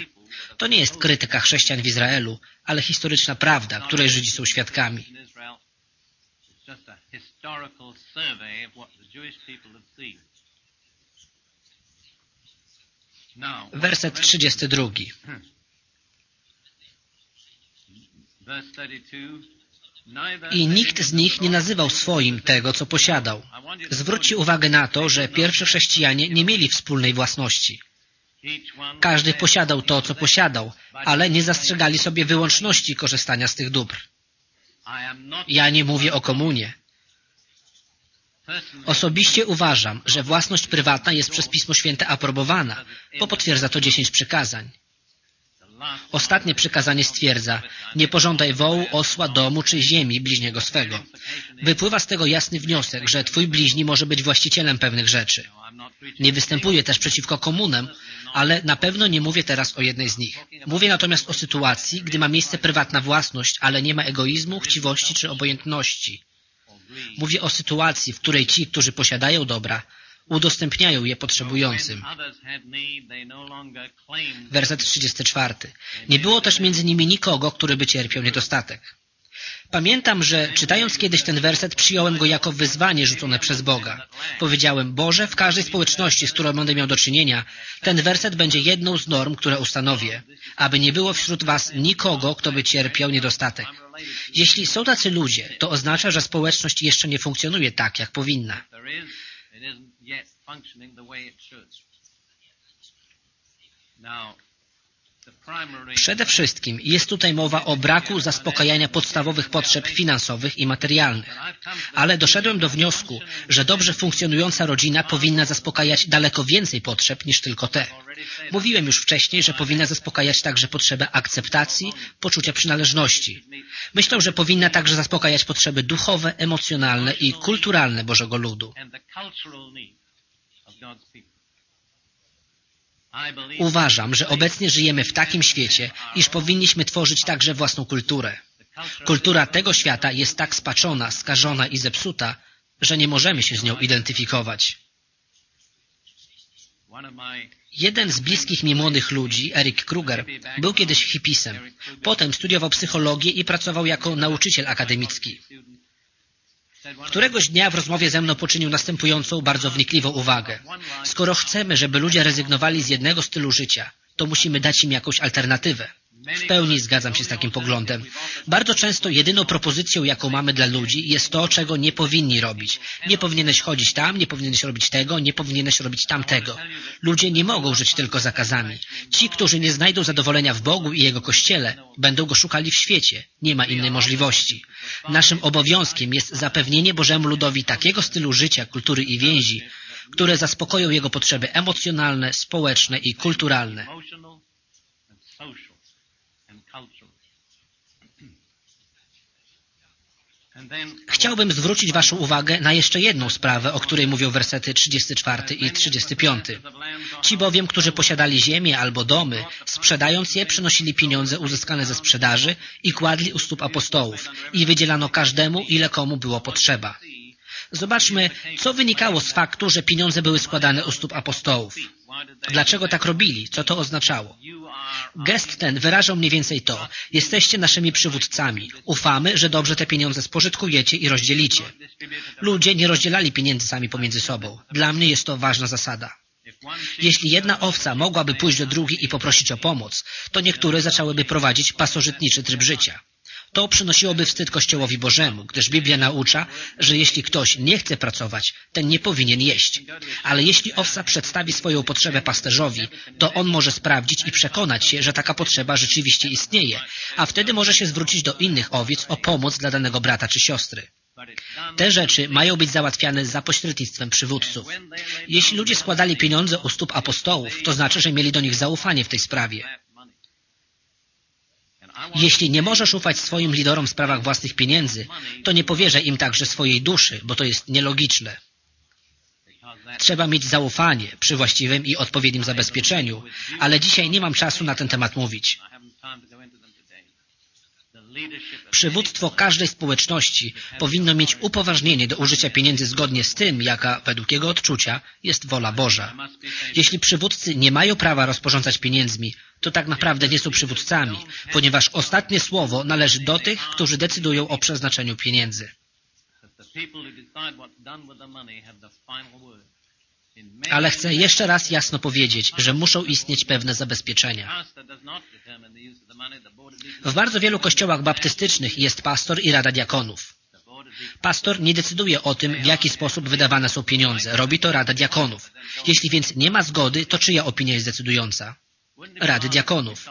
To nie jest krytyka chrześcijan w Izraelu, ale historyczna prawda, której Żydzi są świadkami. Werset 32. verse 32, neither I nikt z nich nie nazywał swoim tego, co posiadał. Zwróćcie uwagę na to, że pierwsi chrześcijanie nie mieli wspólnej własności. Każdy posiadał to, co posiadał, ale nie zastrzegali sobie wyłączności korzystania z tych dóbr. Ja nie mówię o komunie. Osobiście uważam, że własność prywatna jest przez Pismo Święte aprobowana, bo potwierdza to dziesięć przykazań. Ostatnie przykazanie stwierdza, nie pożądaj wołu, osła, domu czy ziemi bliźniego swego. Wypływa z tego jasny wniosek, że twój bliźni może być właścicielem pewnych rzeczy. Nie występuję też przeciwko komunem, ale na pewno nie mówię teraz o jednej z nich. Mówię natomiast o sytuacji, gdy ma miejsce prywatna własność, ale nie ma egoizmu, chciwości czy obojętności. Mówię o sytuacji, w której ci, którzy posiadają dobra, udostępniają je potrzebującym. Werset 34. Nie było też między nimi nikogo, który by cierpiał niedostatek. Pamiętam, że czytając kiedyś ten werset, przyjąłem go jako wyzwanie rzucone przez Boga. Powiedziałem, Boże, w każdej społeczności, z którą będę miał do czynienia, ten werset będzie jedną z norm, które ustanowię, aby nie było wśród was nikogo, kto by cierpiał niedostatek. Jeśli są tacy ludzie, to oznacza, że społeczność jeszcze nie funkcjonuje tak, jak powinna. Functioning the way it should. Now, Przede wszystkim jest tutaj mowa o braku zaspokajania podstawowych potrzeb finansowych i materialnych. Ale doszedłem do wniosku, że dobrze funkcjonująca rodzina powinna zaspokajać daleko więcej potrzeb niż tylko te. Mówiłem już wcześniej, że powinna zaspokajać także potrzebę akceptacji, poczucia przynależności. Myślę, że powinna także zaspokajać potrzeby duchowe, emocjonalne i kulturalne Bożego ludu. Uważam, że obecnie żyjemy w takim świecie, iż powinniśmy tworzyć także własną kulturę. Kultura tego świata jest tak spaczona, skażona i zepsuta, że nie możemy się z nią identyfikować. Jeden z bliskich mi młodych ludzi, Eric Kruger, był kiedyś hipisem. Potem studiował psychologię i pracował jako nauczyciel akademicki. students said one of Któregoś dnia w rozmowie ze mną poczynił następującą bardzo wnikliwą uwagę. Skoro chcemy, żeby ludzie rezygnowali z jednego stylu życia, to musimy dać im jakąś alternatywę. W pełni zgadzam się z takim poglądem. Bardzo często jedyną propozycją, jaką mamy dla ludzi, jest to, czego nie powinni robić. Nie powinieneś chodzić tam, nie powinieneś robić tego, nie powinieneś robić tamtego. Ludzie nie mogą żyć tylko zakazami. Ci, którzy nie znajdą zadowolenia w Bogu i Jego Kościele, będą go szukali w świecie. Nie ma innej możliwości. Naszym obowiązkiem jest zapewnienie Bożemu ludowi takiego stylu życia, kultury i więzi, które zaspokoją jego potrzeby emocjonalne, społeczne i kulturalne. emotional and social and cultural. And then Chciałbym zwrócić Waszą uwagę na jeszcze jedną sprawę, o której mówią wersety 34 i 35. Ci bowiem, którzy posiadali ziemię albo domy, sprzedając je, przynosili pieniądze uzyskane ze sprzedaży i kładli u stóp apostołów i wydzielano każdemu, ile komu było potrzeba. Zobaczmy, co wynikało z faktu, że pieniądze były składane u stóp apostołów. Dlaczego tak robili? Co to oznaczało? Gest ten wyrażał mniej więcej to. Jesteście naszymi przywódcami. Ufamy, że dobrze te pieniądze spożytkujecie i rozdzielicie. Ludzie nie rozdzielali pieniędzy sami pomiędzy sobą. Dla mnie jest to ważna zasada. Jeśli jedna owca mogłaby pójść do drugiej i poprosić o pomoc, to niektóre zaczęłyby prowadzić pasożytniczy tryb życia. To przynosiłoby wstyd Kościołowi Bożemu, gdyż Biblia naucza, że jeśli ktoś nie chce pracować, ten nie powinien jeść. Ale jeśli owca przedstawi swoją potrzebę pasterzowi, to on może sprawdzić i przekonać się, że taka potrzeba rzeczywiście istnieje, a wtedy może się zwrócić do innych owiec o pomoc dla danego brata czy siostry. Te rzeczy mają być załatwiane za pośrednictwem przywódców. Jeśli ludzie składali pieniądze u stóp apostołów, to znaczy, że mieli do nich zaufanie w tej sprawie. Jeśli nie możesz ufać swoim liderom w sprawach własnych pieniędzy, to nie powierzaj im także swojej duszy, bo to jest nielogiczne. Trzeba mieć zaufanie przy właściwym i odpowiednim zabezpieczeniu, ale dzisiaj nie mam czasu na ten temat mówić. Przywództwo każdej społeczności powinno mieć upoważnienie do użycia pieniędzy zgodnie z tym, jaka według jego odczucia jest wola Boża. Jeśli przywódcy nie mają prawa rozporządzać pieniędzmi, to tak naprawdę nie są przywódcami, ponieważ ostatnie słowo należy do tych, którzy decydują o przeznaczeniu pieniędzy. Ale chcę jeszcze raz jasno powiedzieć, że muszą istnieć pewne zabezpieczenia. W bardzo wielu kościołach baptystycznych jest pastor i rada diakonów. Pastor nie decyduje o tym, w jaki sposób wydawane są pieniądze. Robi to Rada Diakonów. Jeśli więc nie ma zgody, to czyja opinia jest decydująca? Rady Diakonów.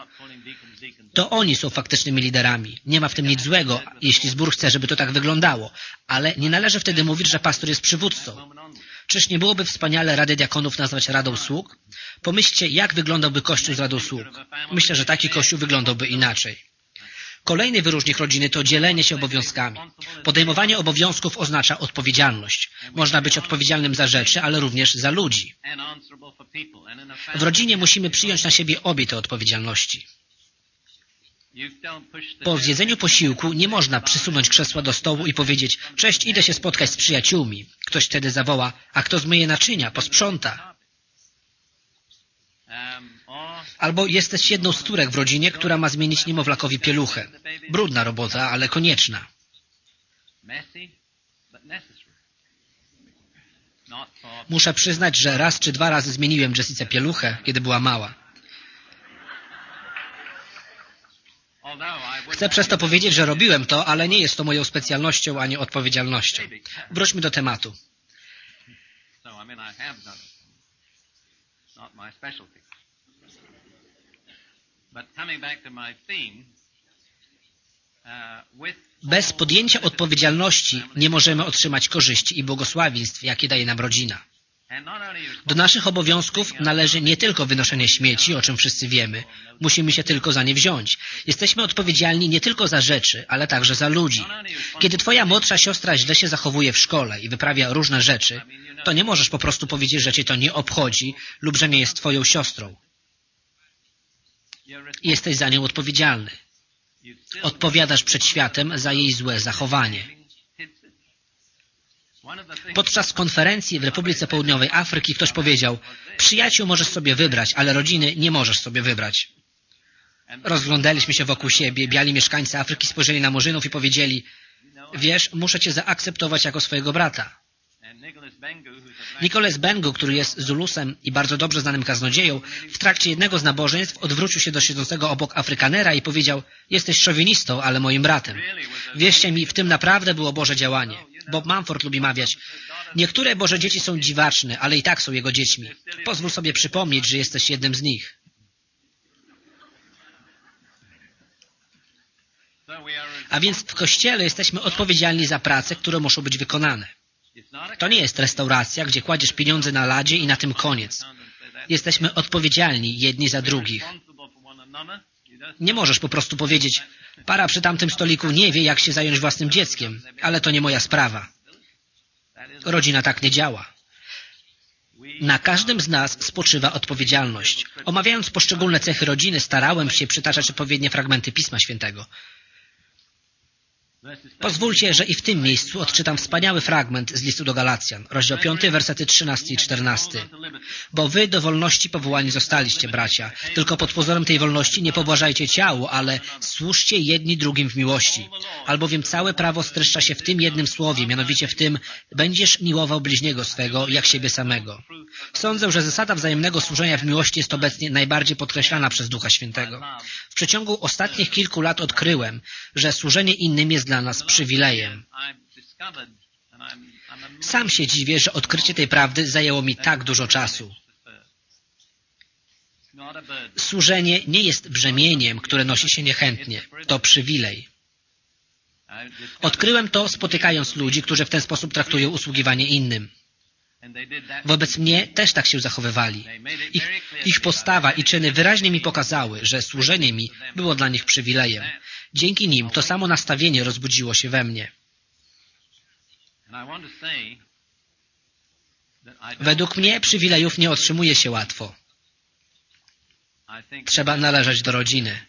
To oni są faktycznymi liderami. Nie ma w tym nic złego, jeśli zbór chce, żeby to tak wyglądało. Ale nie należy wtedy mówić, że pastor jest przywódcą. Czyż nie byłoby wspaniale Radę Diakonów nazwać Radą Sług? Pomyślcie, jak wyglądałby Kościół z Radą Sług. Myślę, że taki Kościół wyglądałby inaczej. Kolejny wyróżnik rodziny to dzielenie się obowiązkami. Podejmowanie obowiązków oznacza odpowiedzialność. Można być odpowiedzialnym za rzeczy, ale również za ludzi. W rodzinie musimy przyjąć na siebie obie te odpowiedzialności. Po zjedzeniu posiłku nie można przysunąć krzesła do stołu i powiedzieć Cześć, idę się spotkać z przyjaciółmi. Ktoś wtedy zawoła A kto zmyje naczynia, posprząta? Albo jesteś jedną z córek w rodzinie, która ma zmienić niemowlakowi pieluchę. Brudna robota, ale konieczna. Muszę przyznać, że raz czy dwa razy zmieniłem Jessice pieluchę, kiedy była mała. Chcę przez to powiedzieć, że robiłem to, ale nie jest to moją specjalnością ani odpowiedzialnością. Wróćmy do tematu. Bez podjęcia odpowiedzialności nie możemy otrzymać korzyści i błogosławieństw, jakie daje nam rodzina. Do naszych obowiązków należy nie tylko wynoszenie śmieci, o czym wszyscy wiemy. Musimy się tylko za nie wziąć. Jesteśmy odpowiedzialni nie tylko za rzeczy, ale także za ludzi. Kiedy twoja młodsza siostra źle się zachowuje w szkole i wyprawia różne rzeczy, to nie możesz po prostu powiedzieć, że cię to nie obchodzi lub że nie jest twoją siostrą. Jesteś za nią odpowiedzialny. Odpowiadasz przed światem za jej złe zachowanie. Podczas konferencji w Republice Południowej Afryki ktoś powiedział przyjaciół możesz sobie wybrać, ale rodziny nie możesz sobie wybrać. Rozglądaliśmy się wokół siebie, biali mieszkańcy Afryki spojrzeli na murzynów i powiedzieli wiesz, muszę cię zaakceptować jako swojego brata. Nicholas Bengu, który jest Zulusem i bardzo dobrze znanym kaznodzieją, w trakcie jednego z nabożeństw odwrócił się do siedzącego obok Afrykanera i powiedział jesteś szowinistą, ale moim bratem. Wierzcie mi, w tym naprawdę było Boże działanie. Bob Mumford lubi mawiać niektóre Boże dzieci są dziwaczne, ale i tak są Jego dziećmi. Pozwól sobie przypomnieć, że jesteś jednym z nich. A więc w Kościele jesteśmy odpowiedzialni za prace, które muszą być wykonane. To nie jest restauracja, gdzie kładziesz pieniądze na ladzie i na tym koniec. Jesteśmy odpowiedzialni jedni za drugich. Nie możesz po prostu powiedzieć, para przy tamtym stoliku nie wie, jak się zająć własnym dzieckiem, ale to nie moja sprawa. Rodzina tak nie działa. Na każdym z nas spoczywa odpowiedzialność. Omawiając poszczególne cechy rodziny, starałem się przytaczać odpowiednie fragmenty Pisma Świętego. Pozwólcie, że i w tym miejscu odczytam wspaniały fragment z listu do Galacjan, rozdział 5, wersety 13 i 14. Bo wy do wolności powołani zostaliście, bracia, tylko pod pozorem tej wolności nie pobłażajcie ciału, ale służcie jedni drugim w miłości. Albowiem całe prawo streszcza się w tym jednym słowie, mianowicie w tym będziesz miłował bliźniego swego jak siebie samego. Sądzę, że zasada wzajemnego służenia w miłości jest obecnie najbardziej podkreślana przez Ducha Świętego. W przeciągu ostatnich kilku lat odkryłem, że służenie innym jest dla nas przywilejem. Sam się dziwię, że odkrycie tej prawdy zajęło mi tak dużo czasu. Służenie nie jest brzemieniem, które nosi się niechętnie. To przywilej. Odkryłem to spotykając ludzi, którzy w ten sposób traktują usługiwanie innym. Wobec mnie też tak się zachowywali. Ich, ich postawa i czyny wyraźnie mi pokazały, że służenie mi było dla nich przywilejem. Dzięki nim to samo nastawienie rozbudziło się we mnie. Według mnie przywilejów nie otrzymuje się łatwo. Trzeba należeć do rodziny.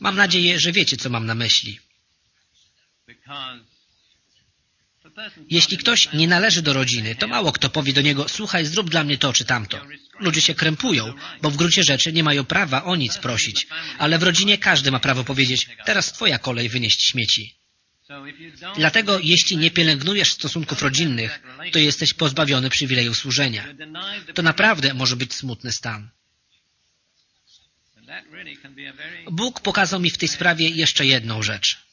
Mam nadzieję, że wiecie, co mam na myśli. Jeśli ktoś nie należy do rodziny, to mało kto powie do niego, słuchaj, zrób dla mnie to czy tamto. Ludzie się krępują, bo w gruncie rzeczy nie mają prawa o nic prosić. Ale w rodzinie każdy ma prawo powiedzieć, teraz twoja kolej wynieść śmieci. Dlatego, jeśli nie pielęgnujesz stosunków rodzinnych, to jesteś pozbawiony przywileju służenia. To naprawdę może być smutny stan. Bóg pokazał mi w tej sprawie jeszcze jedną rzecz.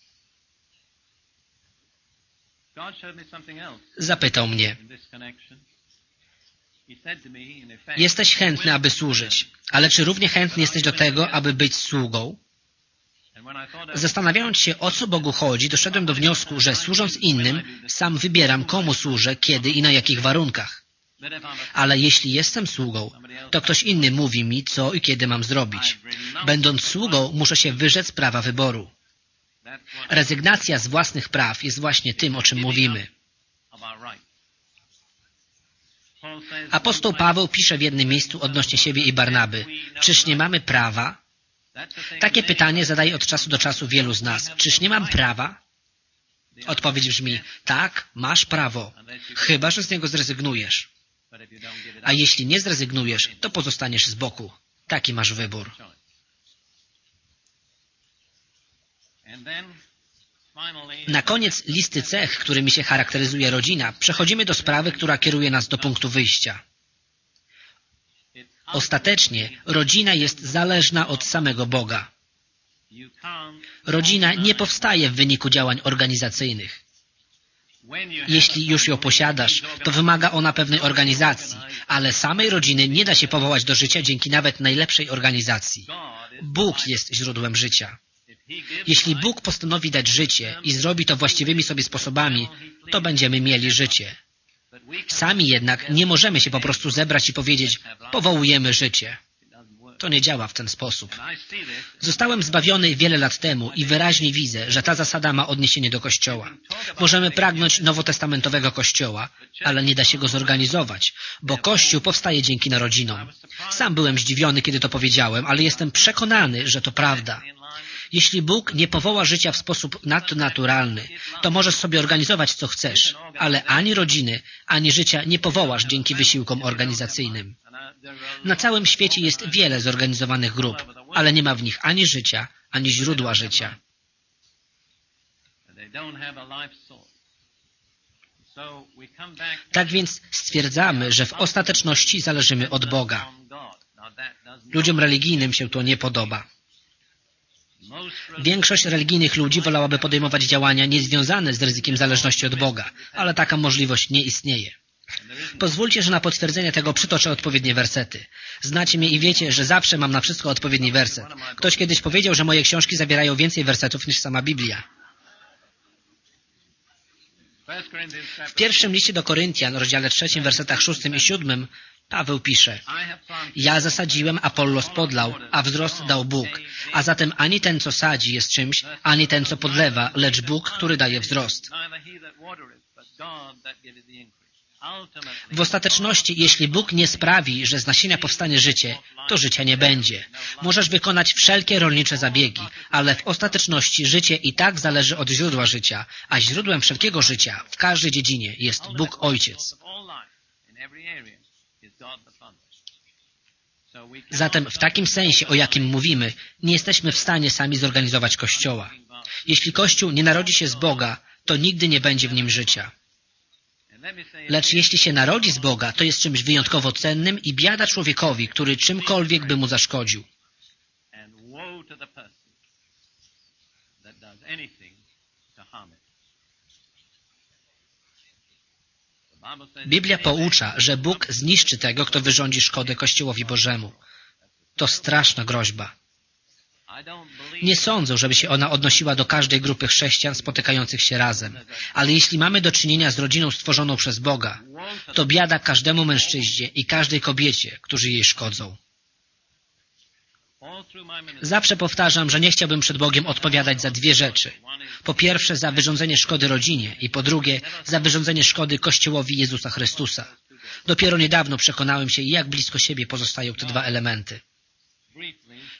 Zapytał mnie, jesteś chętny, aby służyć, ale czy równie chętny jesteś do tego, aby być sługą? Zastanawiając się, o co Bogu chodzi, doszedłem do wniosku, że służąc innym, sam wybieram, komu służę, kiedy i na jakich warunkach. Ale jeśli jestem sługą, to ktoś inny mówi mi, co i kiedy mam zrobić. Będąc sługą, muszę się wyrzec prawa wyboru. Rezygnacja z własnych praw jest właśnie tym, o czym mówimy. Apostoł Paweł pisze w jednym miejscu odnośnie siebie i Barnaby. Czyż nie mamy prawa? Takie pytanie zadaje od czasu do czasu wielu z nas. Czyż nie mam prawa? Odpowiedź brzmi, tak, masz prawo, chyba, że z niego zrezygnujesz. A jeśli nie zrezygnujesz, to pozostaniesz z boku. Taki masz wybór. Na koniec listy cech, którymi się charakteryzuje rodzina, przechodzimy do sprawy, która kieruje nas do punktu wyjścia. Ostatecznie rodzina jest zależna od samego Boga. Rodzina nie powstaje w wyniku działań organizacyjnych. Jeśli już ją posiadasz, to wymaga ona pewnej organizacji, ale samej rodziny nie da się powołać do życia dzięki nawet najlepszej organizacji. Bóg jest źródłem życia. Jeśli Bóg postanowi dać życie i zrobi to właściwymi sobie sposobami, to będziemy mieli życie. Sami jednak nie możemy się po prostu zebrać i powiedzieć, powołujemy życie. To nie działa w ten sposób. Zostałem zbawiony wiele lat temu i wyraźnie widzę, że ta zasada ma odniesienie do Kościoła. Możemy pragnąć nowotestamentowego Kościoła, ale nie da się go zorganizować, bo Kościół powstaje dzięki narodzinom. Sam byłem zdziwiony, kiedy to powiedziałem, ale jestem przekonany, że to prawda. Jeśli Bóg nie powoła życia w sposób nadnaturalny, to możesz sobie organizować, co chcesz, ale ani rodziny, ani życia nie powołasz dzięki wysiłkom organizacyjnym. Na całym świecie jest wiele zorganizowanych grup, ale nie ma w nich ani życia, ani źródła życia. Tak więc stwierdzamy, że w ostateczności zależymy od Boga. Ludziom religijnym się to nie podoba. Większość religijnych ludzi wolałaby podejmować działania niezwiązane z ryzykiem zależności od Boga, ale taka możliwość nie istnieje. Pozwólcie, że na potwierdzenie tego przytoczę odpowiednie wersety. Znacie mnie i wiecie, że zawsze mam na wszystko odpowiedni werset. Ktoś kiedyś powiedział, że moje książki zawierają więcej wersetów niż sama Biblia. W pierwszym liście do Koryntian, rozdziale trzecim, wersetach szóstym i siódmym, Paweł pisze, ja zasadziłem, Apollos podlał, a wzrost dał Bóg. A zatem ani ten, co sadzi, jest czymś, ani ten, co podlewa, lecz Bóg, który daje wzrost. W ostateczności, jeśli Bóg nie sprawi, że z nasienia powstanie życie, to życia nie będzie. Możesz wykonać wszelkie rolnicze zabiegi, ale w ostateczności życie i tak zależy od źródła życia, a źródłem wszelkiego życia w każdej dziedzinie jest Bóg Ojciec. Zatem w takim sensie, o jakim mówimy, nie jesteśmy w stanie sami zorganizować Kościoła. Jeśli Kościół nie narodzi się z Boga, to nigdy nie będzie w nim życia. Lecz jeśli się narodzi z Boga, to jest czymś wyjątkowo cennym i biada człowiekowi, który czymkolwiek by mu zaszkodził. Biblia poucza, że Bóg zniszczy tego, kto wyrządzi szkodę Kościołowi Bożemu. To straszna groźba. Nie sądzę, żeby się ona odnosiła do każdej grupy chrześcijan spotykających się razem. Ale jeśli mamy do czynienia z rodziną stworzoną przez Boga, to biada każdemu mężczyźnie i każdej kobiecie, którzy jej szkodzą. Zawsze powtarzam, że nie chciałbym przed Bogiem odpowiadać za dwie rzeczy. Po pierwsze za wyrządzenie szkody rodzinie i po drugie za wyrządzenie szkody Kościołowi Jezusa Chrystusa. Dopiero niedawno przekonałem się, jak blisko siebie pozostają te dwa elementy.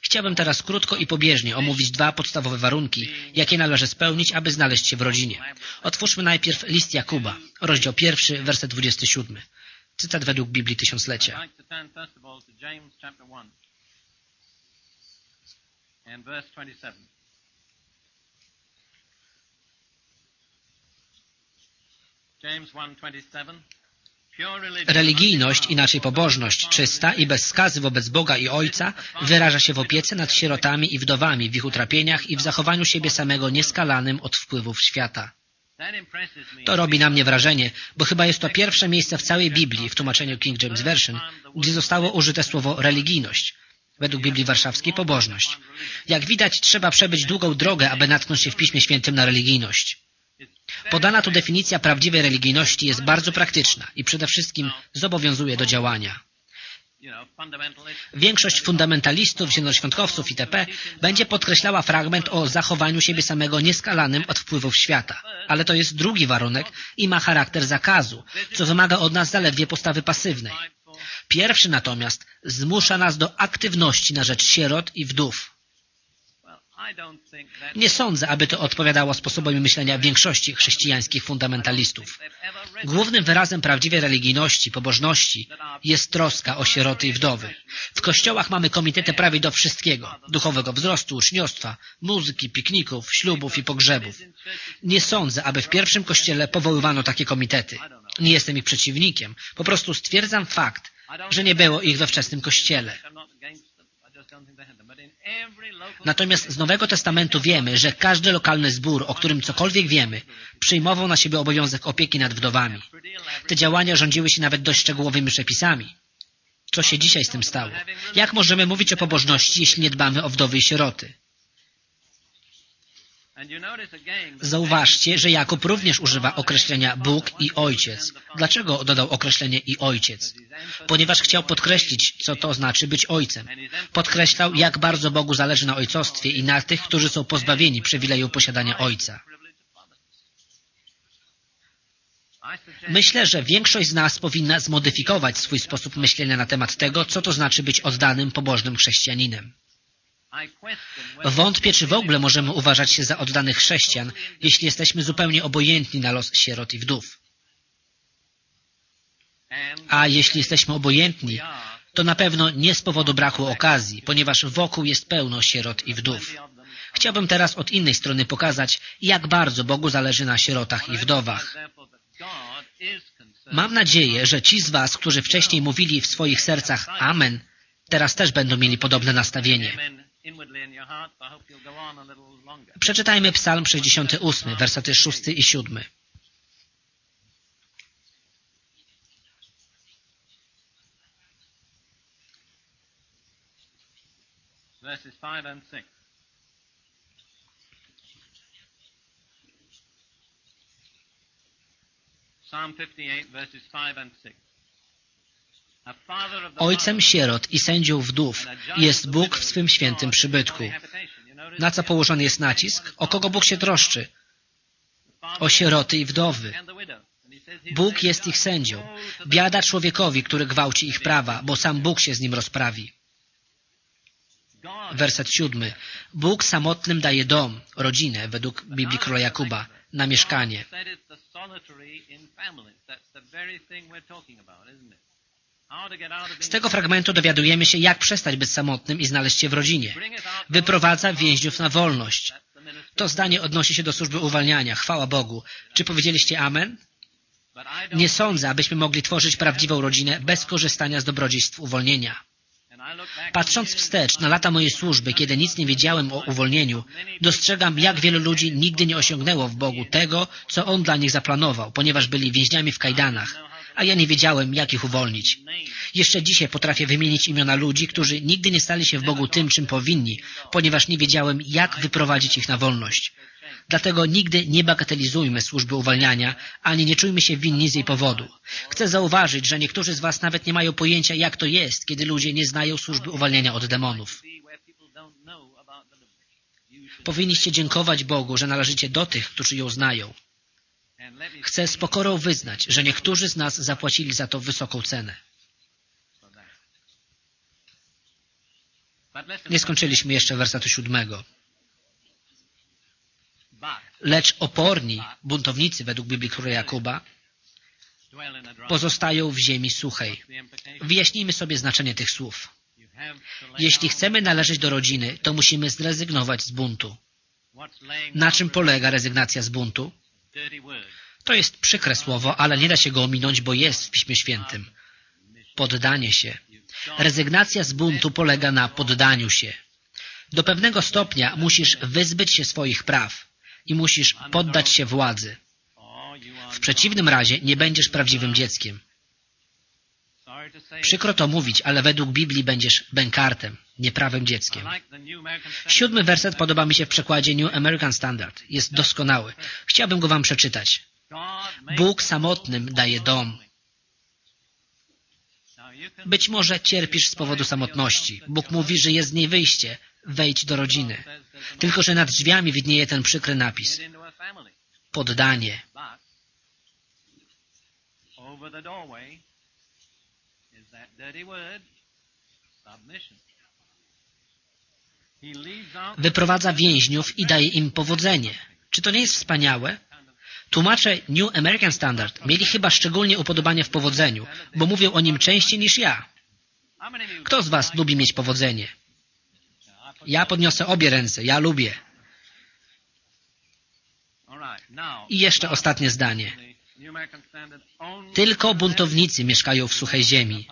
Chciałbym teraz krótko i pobieżnie omówić dwa podstawowe warunki, jakie należy spełnić, aby znaleźć się w rodzinie. Otwórzmy najpierw list Jakuba, rozdział pierwszy, werset 27. Cytat według Biblii Tysiąclecia. And verse 27. James 1:27 Religijność, inaczej pobożność, czysta i bez skazy wobec Boga i Ojca wyraża się w opiece nad sierotami i wdowami, w ich utrapieniach i w zachowaniu siebie samego nieskalanym od wpływów świata. To robi na mnie wrażenie, bo chyba jest to pierwsze miejsce w całej Biblii, w tłumaczeniu King James Version, gdzie zostało użyte słowo religijność. Według Biblii Warszawskiej pobożność. Jak widać, trzeba przebyć długą drogę, aby natknąć się w Piśmie Świętym na religijność. Podana tu definicja prawdziwej religijności jest bardzo praktyczna i przede wszystkim zobowiązuje do działania. Większość fundamentalistów, zielonoświątkowców itp. będzie podkreślała fragment o zachowaniu siebie samego nieskalanym od wpływów świata. Ale to jest drugi warunek i ma charakter zakazu, co wymaga od nas zaledwie postawy pasywnej. Pierwszy natomiast zmusza nas do aktywności na rzecz sierot i wdów. Nie sądzę, aby to odpowiadało sposobowi myślenia większości chrześcijańskich fundamentalistów. Głównym wyrazem prawdziwej religijności, pobożności jest troska o sieroty i wdowy. W kościołach mamy komitety prawie do wszystkiego. Duchowego wzrostu, uczniostwa, muzyki, pikników, ślubów i pogrzebów. Nie sądzę, aby w pierwszym kościele powoływano takie komitety. Nie jestem ich przeciwnikiem. Po prostu stwierdzam fakt, że nie było ich we wczesnym kościele. Natomiast z Nowego Testamentu wiemy, że każdy lokalny zbór, o którym cokolwiek wiemy, przyjmował na siebie obowiązek opieki nad wdowami. Te działania rządziły się nawet dość szczegółowymi przepisami. Co się dzisiaj z tym stało? Jak możemy mówić o pobożności, jeśli nie dbamy o wdowy i sieroty? Zauważcie, że Jakub również używa określenia Bóg i Ojciec. Dlaczego dodał określenie i Ojciec? Ponieważ chciał podkreślić, co to znaczy być Ojcem. Podkreślał, jak bardzo Bogu zależy na ojcostwie i na tych, którzy są pozbawieni przywileju posiadania Ojca. Myślę, że większość z nas powinna zmodyfikować swój sposób myślenia na temat tego, co to znaczy być oddanym, pobożnym chrześcijaninem. Wątpię, czy w ogóle możemy uważać się za oddanych chrześcijan, jeśli jesteśmy zupełnie obojętni na los sierot i wdów. A jeśli jesteśmy obojętni, to na pewno nie z powodu braku okazji, ponieważ wokół jest pełno sierot i wdów. Chciałbym teraz od innej strony pokazać, jak bardzo Bogu zależy na sierotach i wdowach. Mam nadzieję, że ci z Was, którzy wcześniej mówili w swoich sercach Amen, teraz też będą mieli podobne nastawienie. Przeczytajmy Psalm 68, wersety 6 i 7. Verses 5 and 6. Psalm 58, verses 5 and 6. Ojcem sierot i sędzią wdów jest Bóg w swym świętym przybytku. Na co położony jest nacisk? O kogo Bóg się troszczy? O sieroty i wdowy. Bóg jest ich sędzią. Biada człowiekowi, który gwałci ich prawa, bo sam Bóg się z nim rozprawi. Werset siódmy. Bóg samotnym daje dom, rodzinę, według Biblii Króla Jakuba, na mieszkanie. Z tego fragmentu dowiadujemy się, jak przestać być samotnym i znaleźć się w rodzinie. Wyprowadza więźniów na wolność. To zdanie odnosi się do służby uwalniania. Chwała Bogu. Czy powiedzieliście Amen? Nie sądzę, abyśmy mogli tworzyć prawdziwą rodzinę bez korzystania z dobrodziejstw uwolnienia. Patrząc wstecz na lata mojej służby, kiedy nic nie wiedziałem o uwolnieniu, dostrzegam, jak wielu ludzi nigdy nie osiągnęło w Bogu tego, co On dla nich zaplanował, ponieważ byli więźniami w kajdanach, a ja nie wiedziałem, jak ich uwolnić. Jeszcze dzisiaj potrafię wymienić imiona ludzi, którzy nigdy nie stali się w Bogu tym, czym powinni, ponieważ nie wiedziałem, jak wyprowadzić ich na wolność. Dlatego nigdy nie bagatelizujmy służby uwalniania, ani nie czujmy się winni z jej powodu. Chcę zauważyć, że niektórzy z Was nawet nie mają pojęcia, jak to jest, kiedy ludzie nie znają służby uwalniania od demonów. Powinniście dziękować Bogu, że należycie do tych, którzy ją znają. Chcę z pokorą wyznać, że niektórzy z nas zapłacili za to wysoką cenę. Nie skończyliśmy jeszcze wersetu siódmego. Lecz oporni, buntownicy według Biblii Króla Jakuba, pozostają w ziemi suchej. Wyjaśnijmy sobie znaczenie tych słów. Jeśli chcemy należeć do rodziny, to musimy zrezygnować z buntu. Na czym polega rezygnacja z buntu? To jest przykre słowo, ale nie da się go ominąć, bo jest w Piśmie Świętym. Poddanie się. Rezygnacja z buntu polega na poddaniu się. Do pewnego stopnia musisz wyzbyć się swoich praw i musisz poddać się władzy. W przeciwnym razie nie będziesz prawdziwym dzieckiem. Przykro to mówić, ale według Biblii będziesz bękartem, nieprawym dzieckiem. Siódmy werset podoba mi się w przekładzie New American Standard. Jest doskonały. Chciałbym go wam przeczytać. Bóg samotnym daje dom. Być może cierpisz z powodu samotności. Bóg mówi, że jest z niej wyjście. Wejdź do rodziny. Tylko, że nad drzwiami widnieje ten przykry napis. Poddanie. Wyprowadza więźniów i daje im powodzenie. Czy to nie jest wspaniałe? Tłumacze New American Standard mieli chyba szczególnie upodobanie w powodzeniu, bo mówią o nim częściej niż ja. Kto z Was lubi mieć powodzenie? Ja podniosę obie ręce. Ja lubię. I jeszcze ostatnie zdanie. Tylko buntownicy mieszkają w suchej ziemi.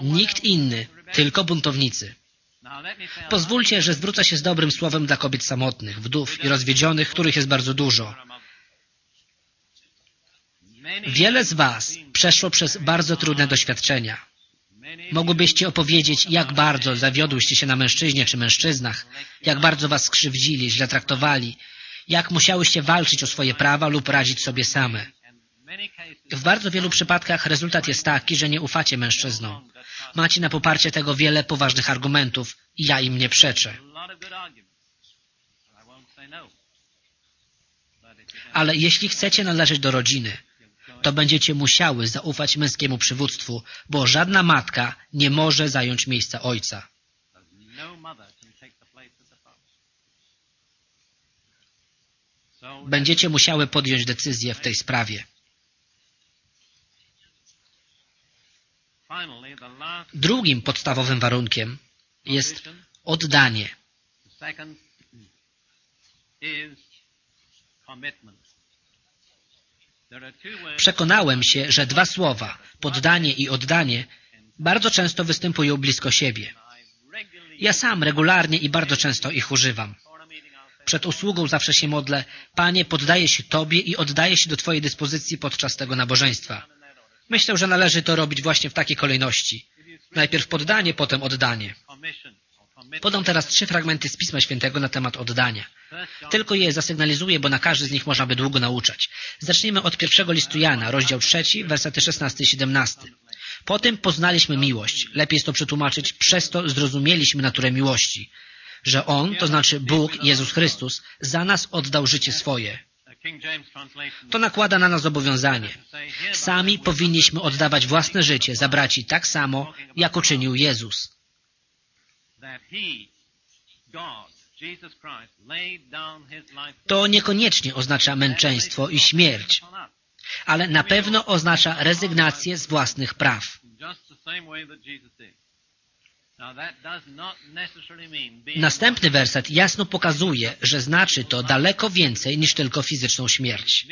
Nikt inny, tylko buntownicy. Pozwólcie, że zwrócę się z dobrym słowem dla kobiet samotnych, wdów i rozwiedzionych, których jest bardzo dużo. Wiele z Was przeszło przez bardzo trudne doświadczenia. Mogłybyście opowiedzieć, jak bardzo zawiodłyście się na mężczyźnie czy mężczyznach, jak bardzo Was skrzywdzili, źle traktowali, jak musiałyście walczyć o swoje prawa lub radzić sobie same. W bardzo wielu przypadkach rezultat jest taki, że nie ufacie mężczyznom. Macie na poparcie tego wiele poważnych argumentów i ja im nie przeczę. Ale jeśli chcecie należeć do rodziny, to będziecie musiały zaufać męskiemu przywództwu, bo żadna matka nie może zająć miejsca ojca. Będziecie musiały podjąć decyzję w tej sprawie. Drugim podstawowym warunkiem jest oddanie. Przekonałem się, że dwa słowa, poddanie i oddanie, bardzo często występują blisko siebie. Ja sam regularnie i bardzo często ich używam. Przed usługą zawsze się modlę, Panie, poddaję się Tobie i oddaję się do Twojej dyspozycji podczas tego nabożeństwa. Myślę, że należy to robić właśnie w takiej kolejności. Najpierw poddanie, potem oddanie. Podam teraz trzy fragmenty z Pisma Świętego na temat oddania. Tylko je zasygnalizuję, bo na każdy z nich można by długo nauczać. Zaczniemy od pierwszego listu Jana, rozdział trzeci, wersety 16 i 17. Potem poznaliśmy miłość. Lepiej jest to przetłumaczyć, przez to zrozumieliśmy naturę miłości. Że On, to znaczy Bóg, Jezus Chrystus, za nas oddał życie swoje. To nakłada na nas zobowiązanie. "Hereby Sami powinniśmy oddawać własne życie za braci tak samo, jak uczynił Jezus. To niekoniecznie oznacza męczeństwo i śmierć, ale na pewno oznacza rezygnację z własnych praw. Następny werset jasno pokazuje, że znaczy to daleko więcej niż tylko fizyczną śmierć.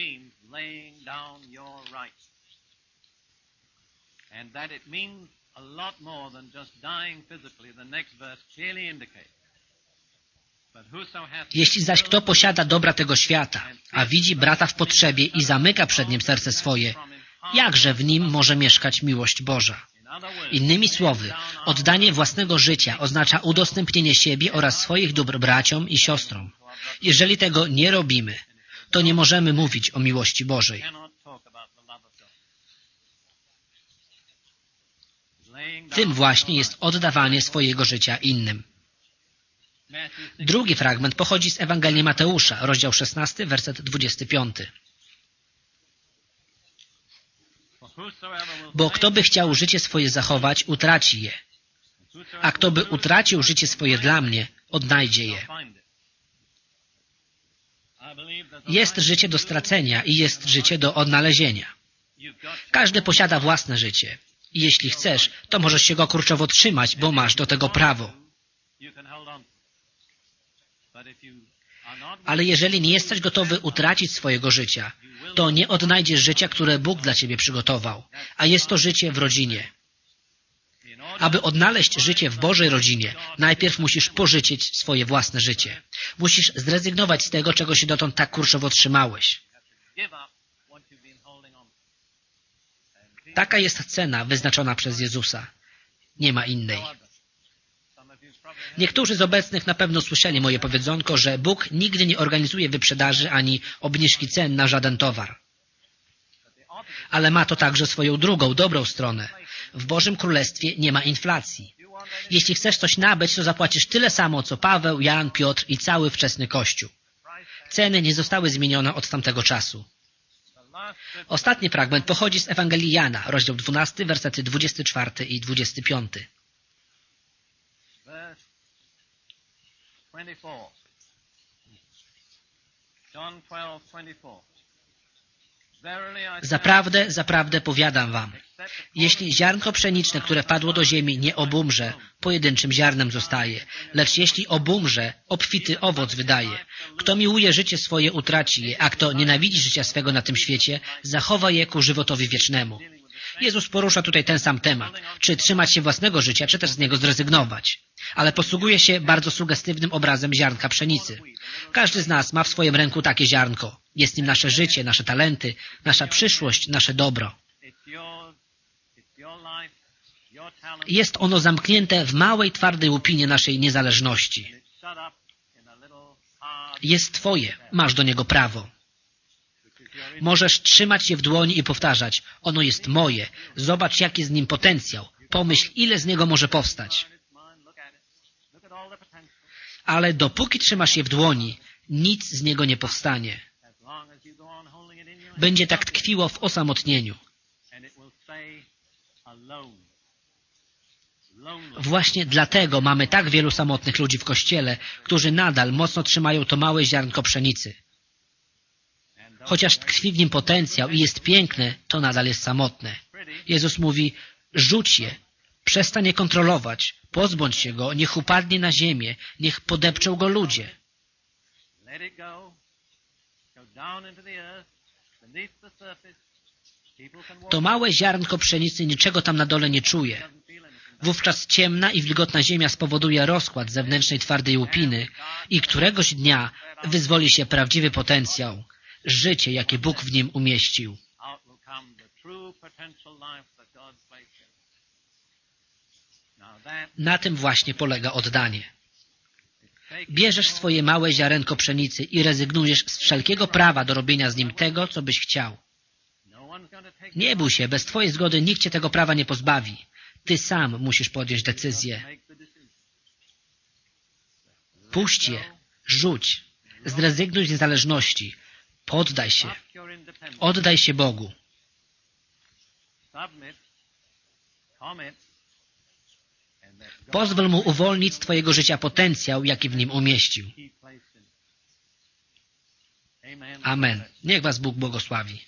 Jeśli zaś kto posiada dobra tego świata, a widzi brata w potrzebie i zamyka przed nim serce swoje, jakże w nim może mieszkać miłość Boża? Innymi słowy, oddanie własnego życia oznacza udostępnienie siebie oraz swoich dóbr braciom i siostrom. Jeżeli tego nie robimy, to nie możemy mówić o miłości Bożej. Tym właśnie jest oddawanie swojego życia innym. Matthew 6, Drugi fragment pochodzi z Ewangelii Mateusza, rozdział 16, werset 25. Bo kto by chciał życie swoje zachować, utraci je, a kto by utracił życie swoje dla mnie, odnajdzie je. Jest życie do stracenia i jest życie do odnalezienia. Każdy posiada własne życie. I jeśli chcesz, to możesz się go kurczowo trzymać, bo masz do tego prawo. Ale jeżeli nie jesteś gotowy utracić swojego życia, to nie odnajdziesz życia, które Bóg dla ciebie przygotował. A jest to życie w rodzinie. Aby odnaleźć życie w Bożej rodzinie, najpierw musisz pożyczyć swoje własne życie. Musisz zrezygnować z tego, czego się dotąd tak kurczowo trzymałeś. Taka jest cena wyznaczona przez Jezusa. Nie ma innej. Niektórzy z obecnych na pewno słyszeli moje powiedzonko, że Bóg nigdy nie organizuje wyprzedaży ani obniżki cen na żaden towar. Ale ma to także swoją drugą, dobrą stronę. W Bożym Królestwie nie ma inflacji. Jeśli chcesz coś nabyć, to zapłacisz tyle samo, co Paweł, Jan, Piotr i cały wczesny Kościół. Ceny nie zostały zmienione od tamtego czasu. Ostatni fragment pochodzi z Ewangelii Jana, rozdział 12, wersety 24 i 25. verse 24. John 12, 24. Verily I say Zaprawdę, zaprawdę powiadam wam, Jeśli ziarnko pszeniczne, które padło do ziemi, nie obumrze, pojedynczym ziarnem zostaje. Lecz jeśli obumrze, obfity owoc wydaje. Kto miłuje życie swoje, utraci je, a kto nienawidzi życia swego na tym świecie, zachowa je ku żywotowi wiecznemu. Jezus porusza tutaj ten sam temat. Czy trzymać się własnego życia, czy też z niego zrezygnować. Ale posługuje się bardzo sugestywnym obrazem ziarnka pszenicy. Każdy z nas ma w swoim ręku takie ziarnko. Jest nim nasze życie, nasze talenty, nasza przyszłość, nasze dobro. Jest ono zamknięte w małej, twardej łupinie naszej niezależności. Jest Twoje, masz do niego prawo. Możesz trzymać je w dłoni i powtarzać, ono jest moje, zobacz jaki z nim potencjał, pomyśl ile z niego może powstać. Ale dopóki trzymasz je w dłoni, nic z niego nie powstanie. Będzie tak tkwiło w osamotnieniu. Właśnie dlatego mamy tak wielu samotnych ludzi w Kościele, którzy nadal mocno trzymają to małe ziarnko pszenicy. Chociaż tkwi w nim potencjał i jest piękne, to nadal jest samotne. Jezus mówi, rzuć je, przestań je kontrolować, pozbądź się go, niech upadnie na ziemię, niech podepczą go ludzie. To małe ziarnko pszenicy niczego tam na dole nie czuje. Wówczas ciemna i wilgotna ziemia spowoduje rozkład zewnętrznej twardej łupiny i któregoś dnia wyzwoli się prawdziwy potencjał, życie, jakie Bóg w nim umieścił. Na tym właśnie polega oddanie. Bierzesz swoje małe ziarenko pszenicy i rezygnujesz z wszelkiego prawa do robienia z nim tego, co byś chciał. no Nie bój się, bez Twojej zgody nikt Cię tego prawa nie pozbawi. Ty sam musisz podjąć decyzję. Puść je, rzuć, zrezygnuj z niezależności, Poddaj się. Oddaj się Bogu. Pozwól Mu uwolnić z Twojego życia potencjał, jaki w nim umieścił. Amen. Niech Was Bóg błogosławi.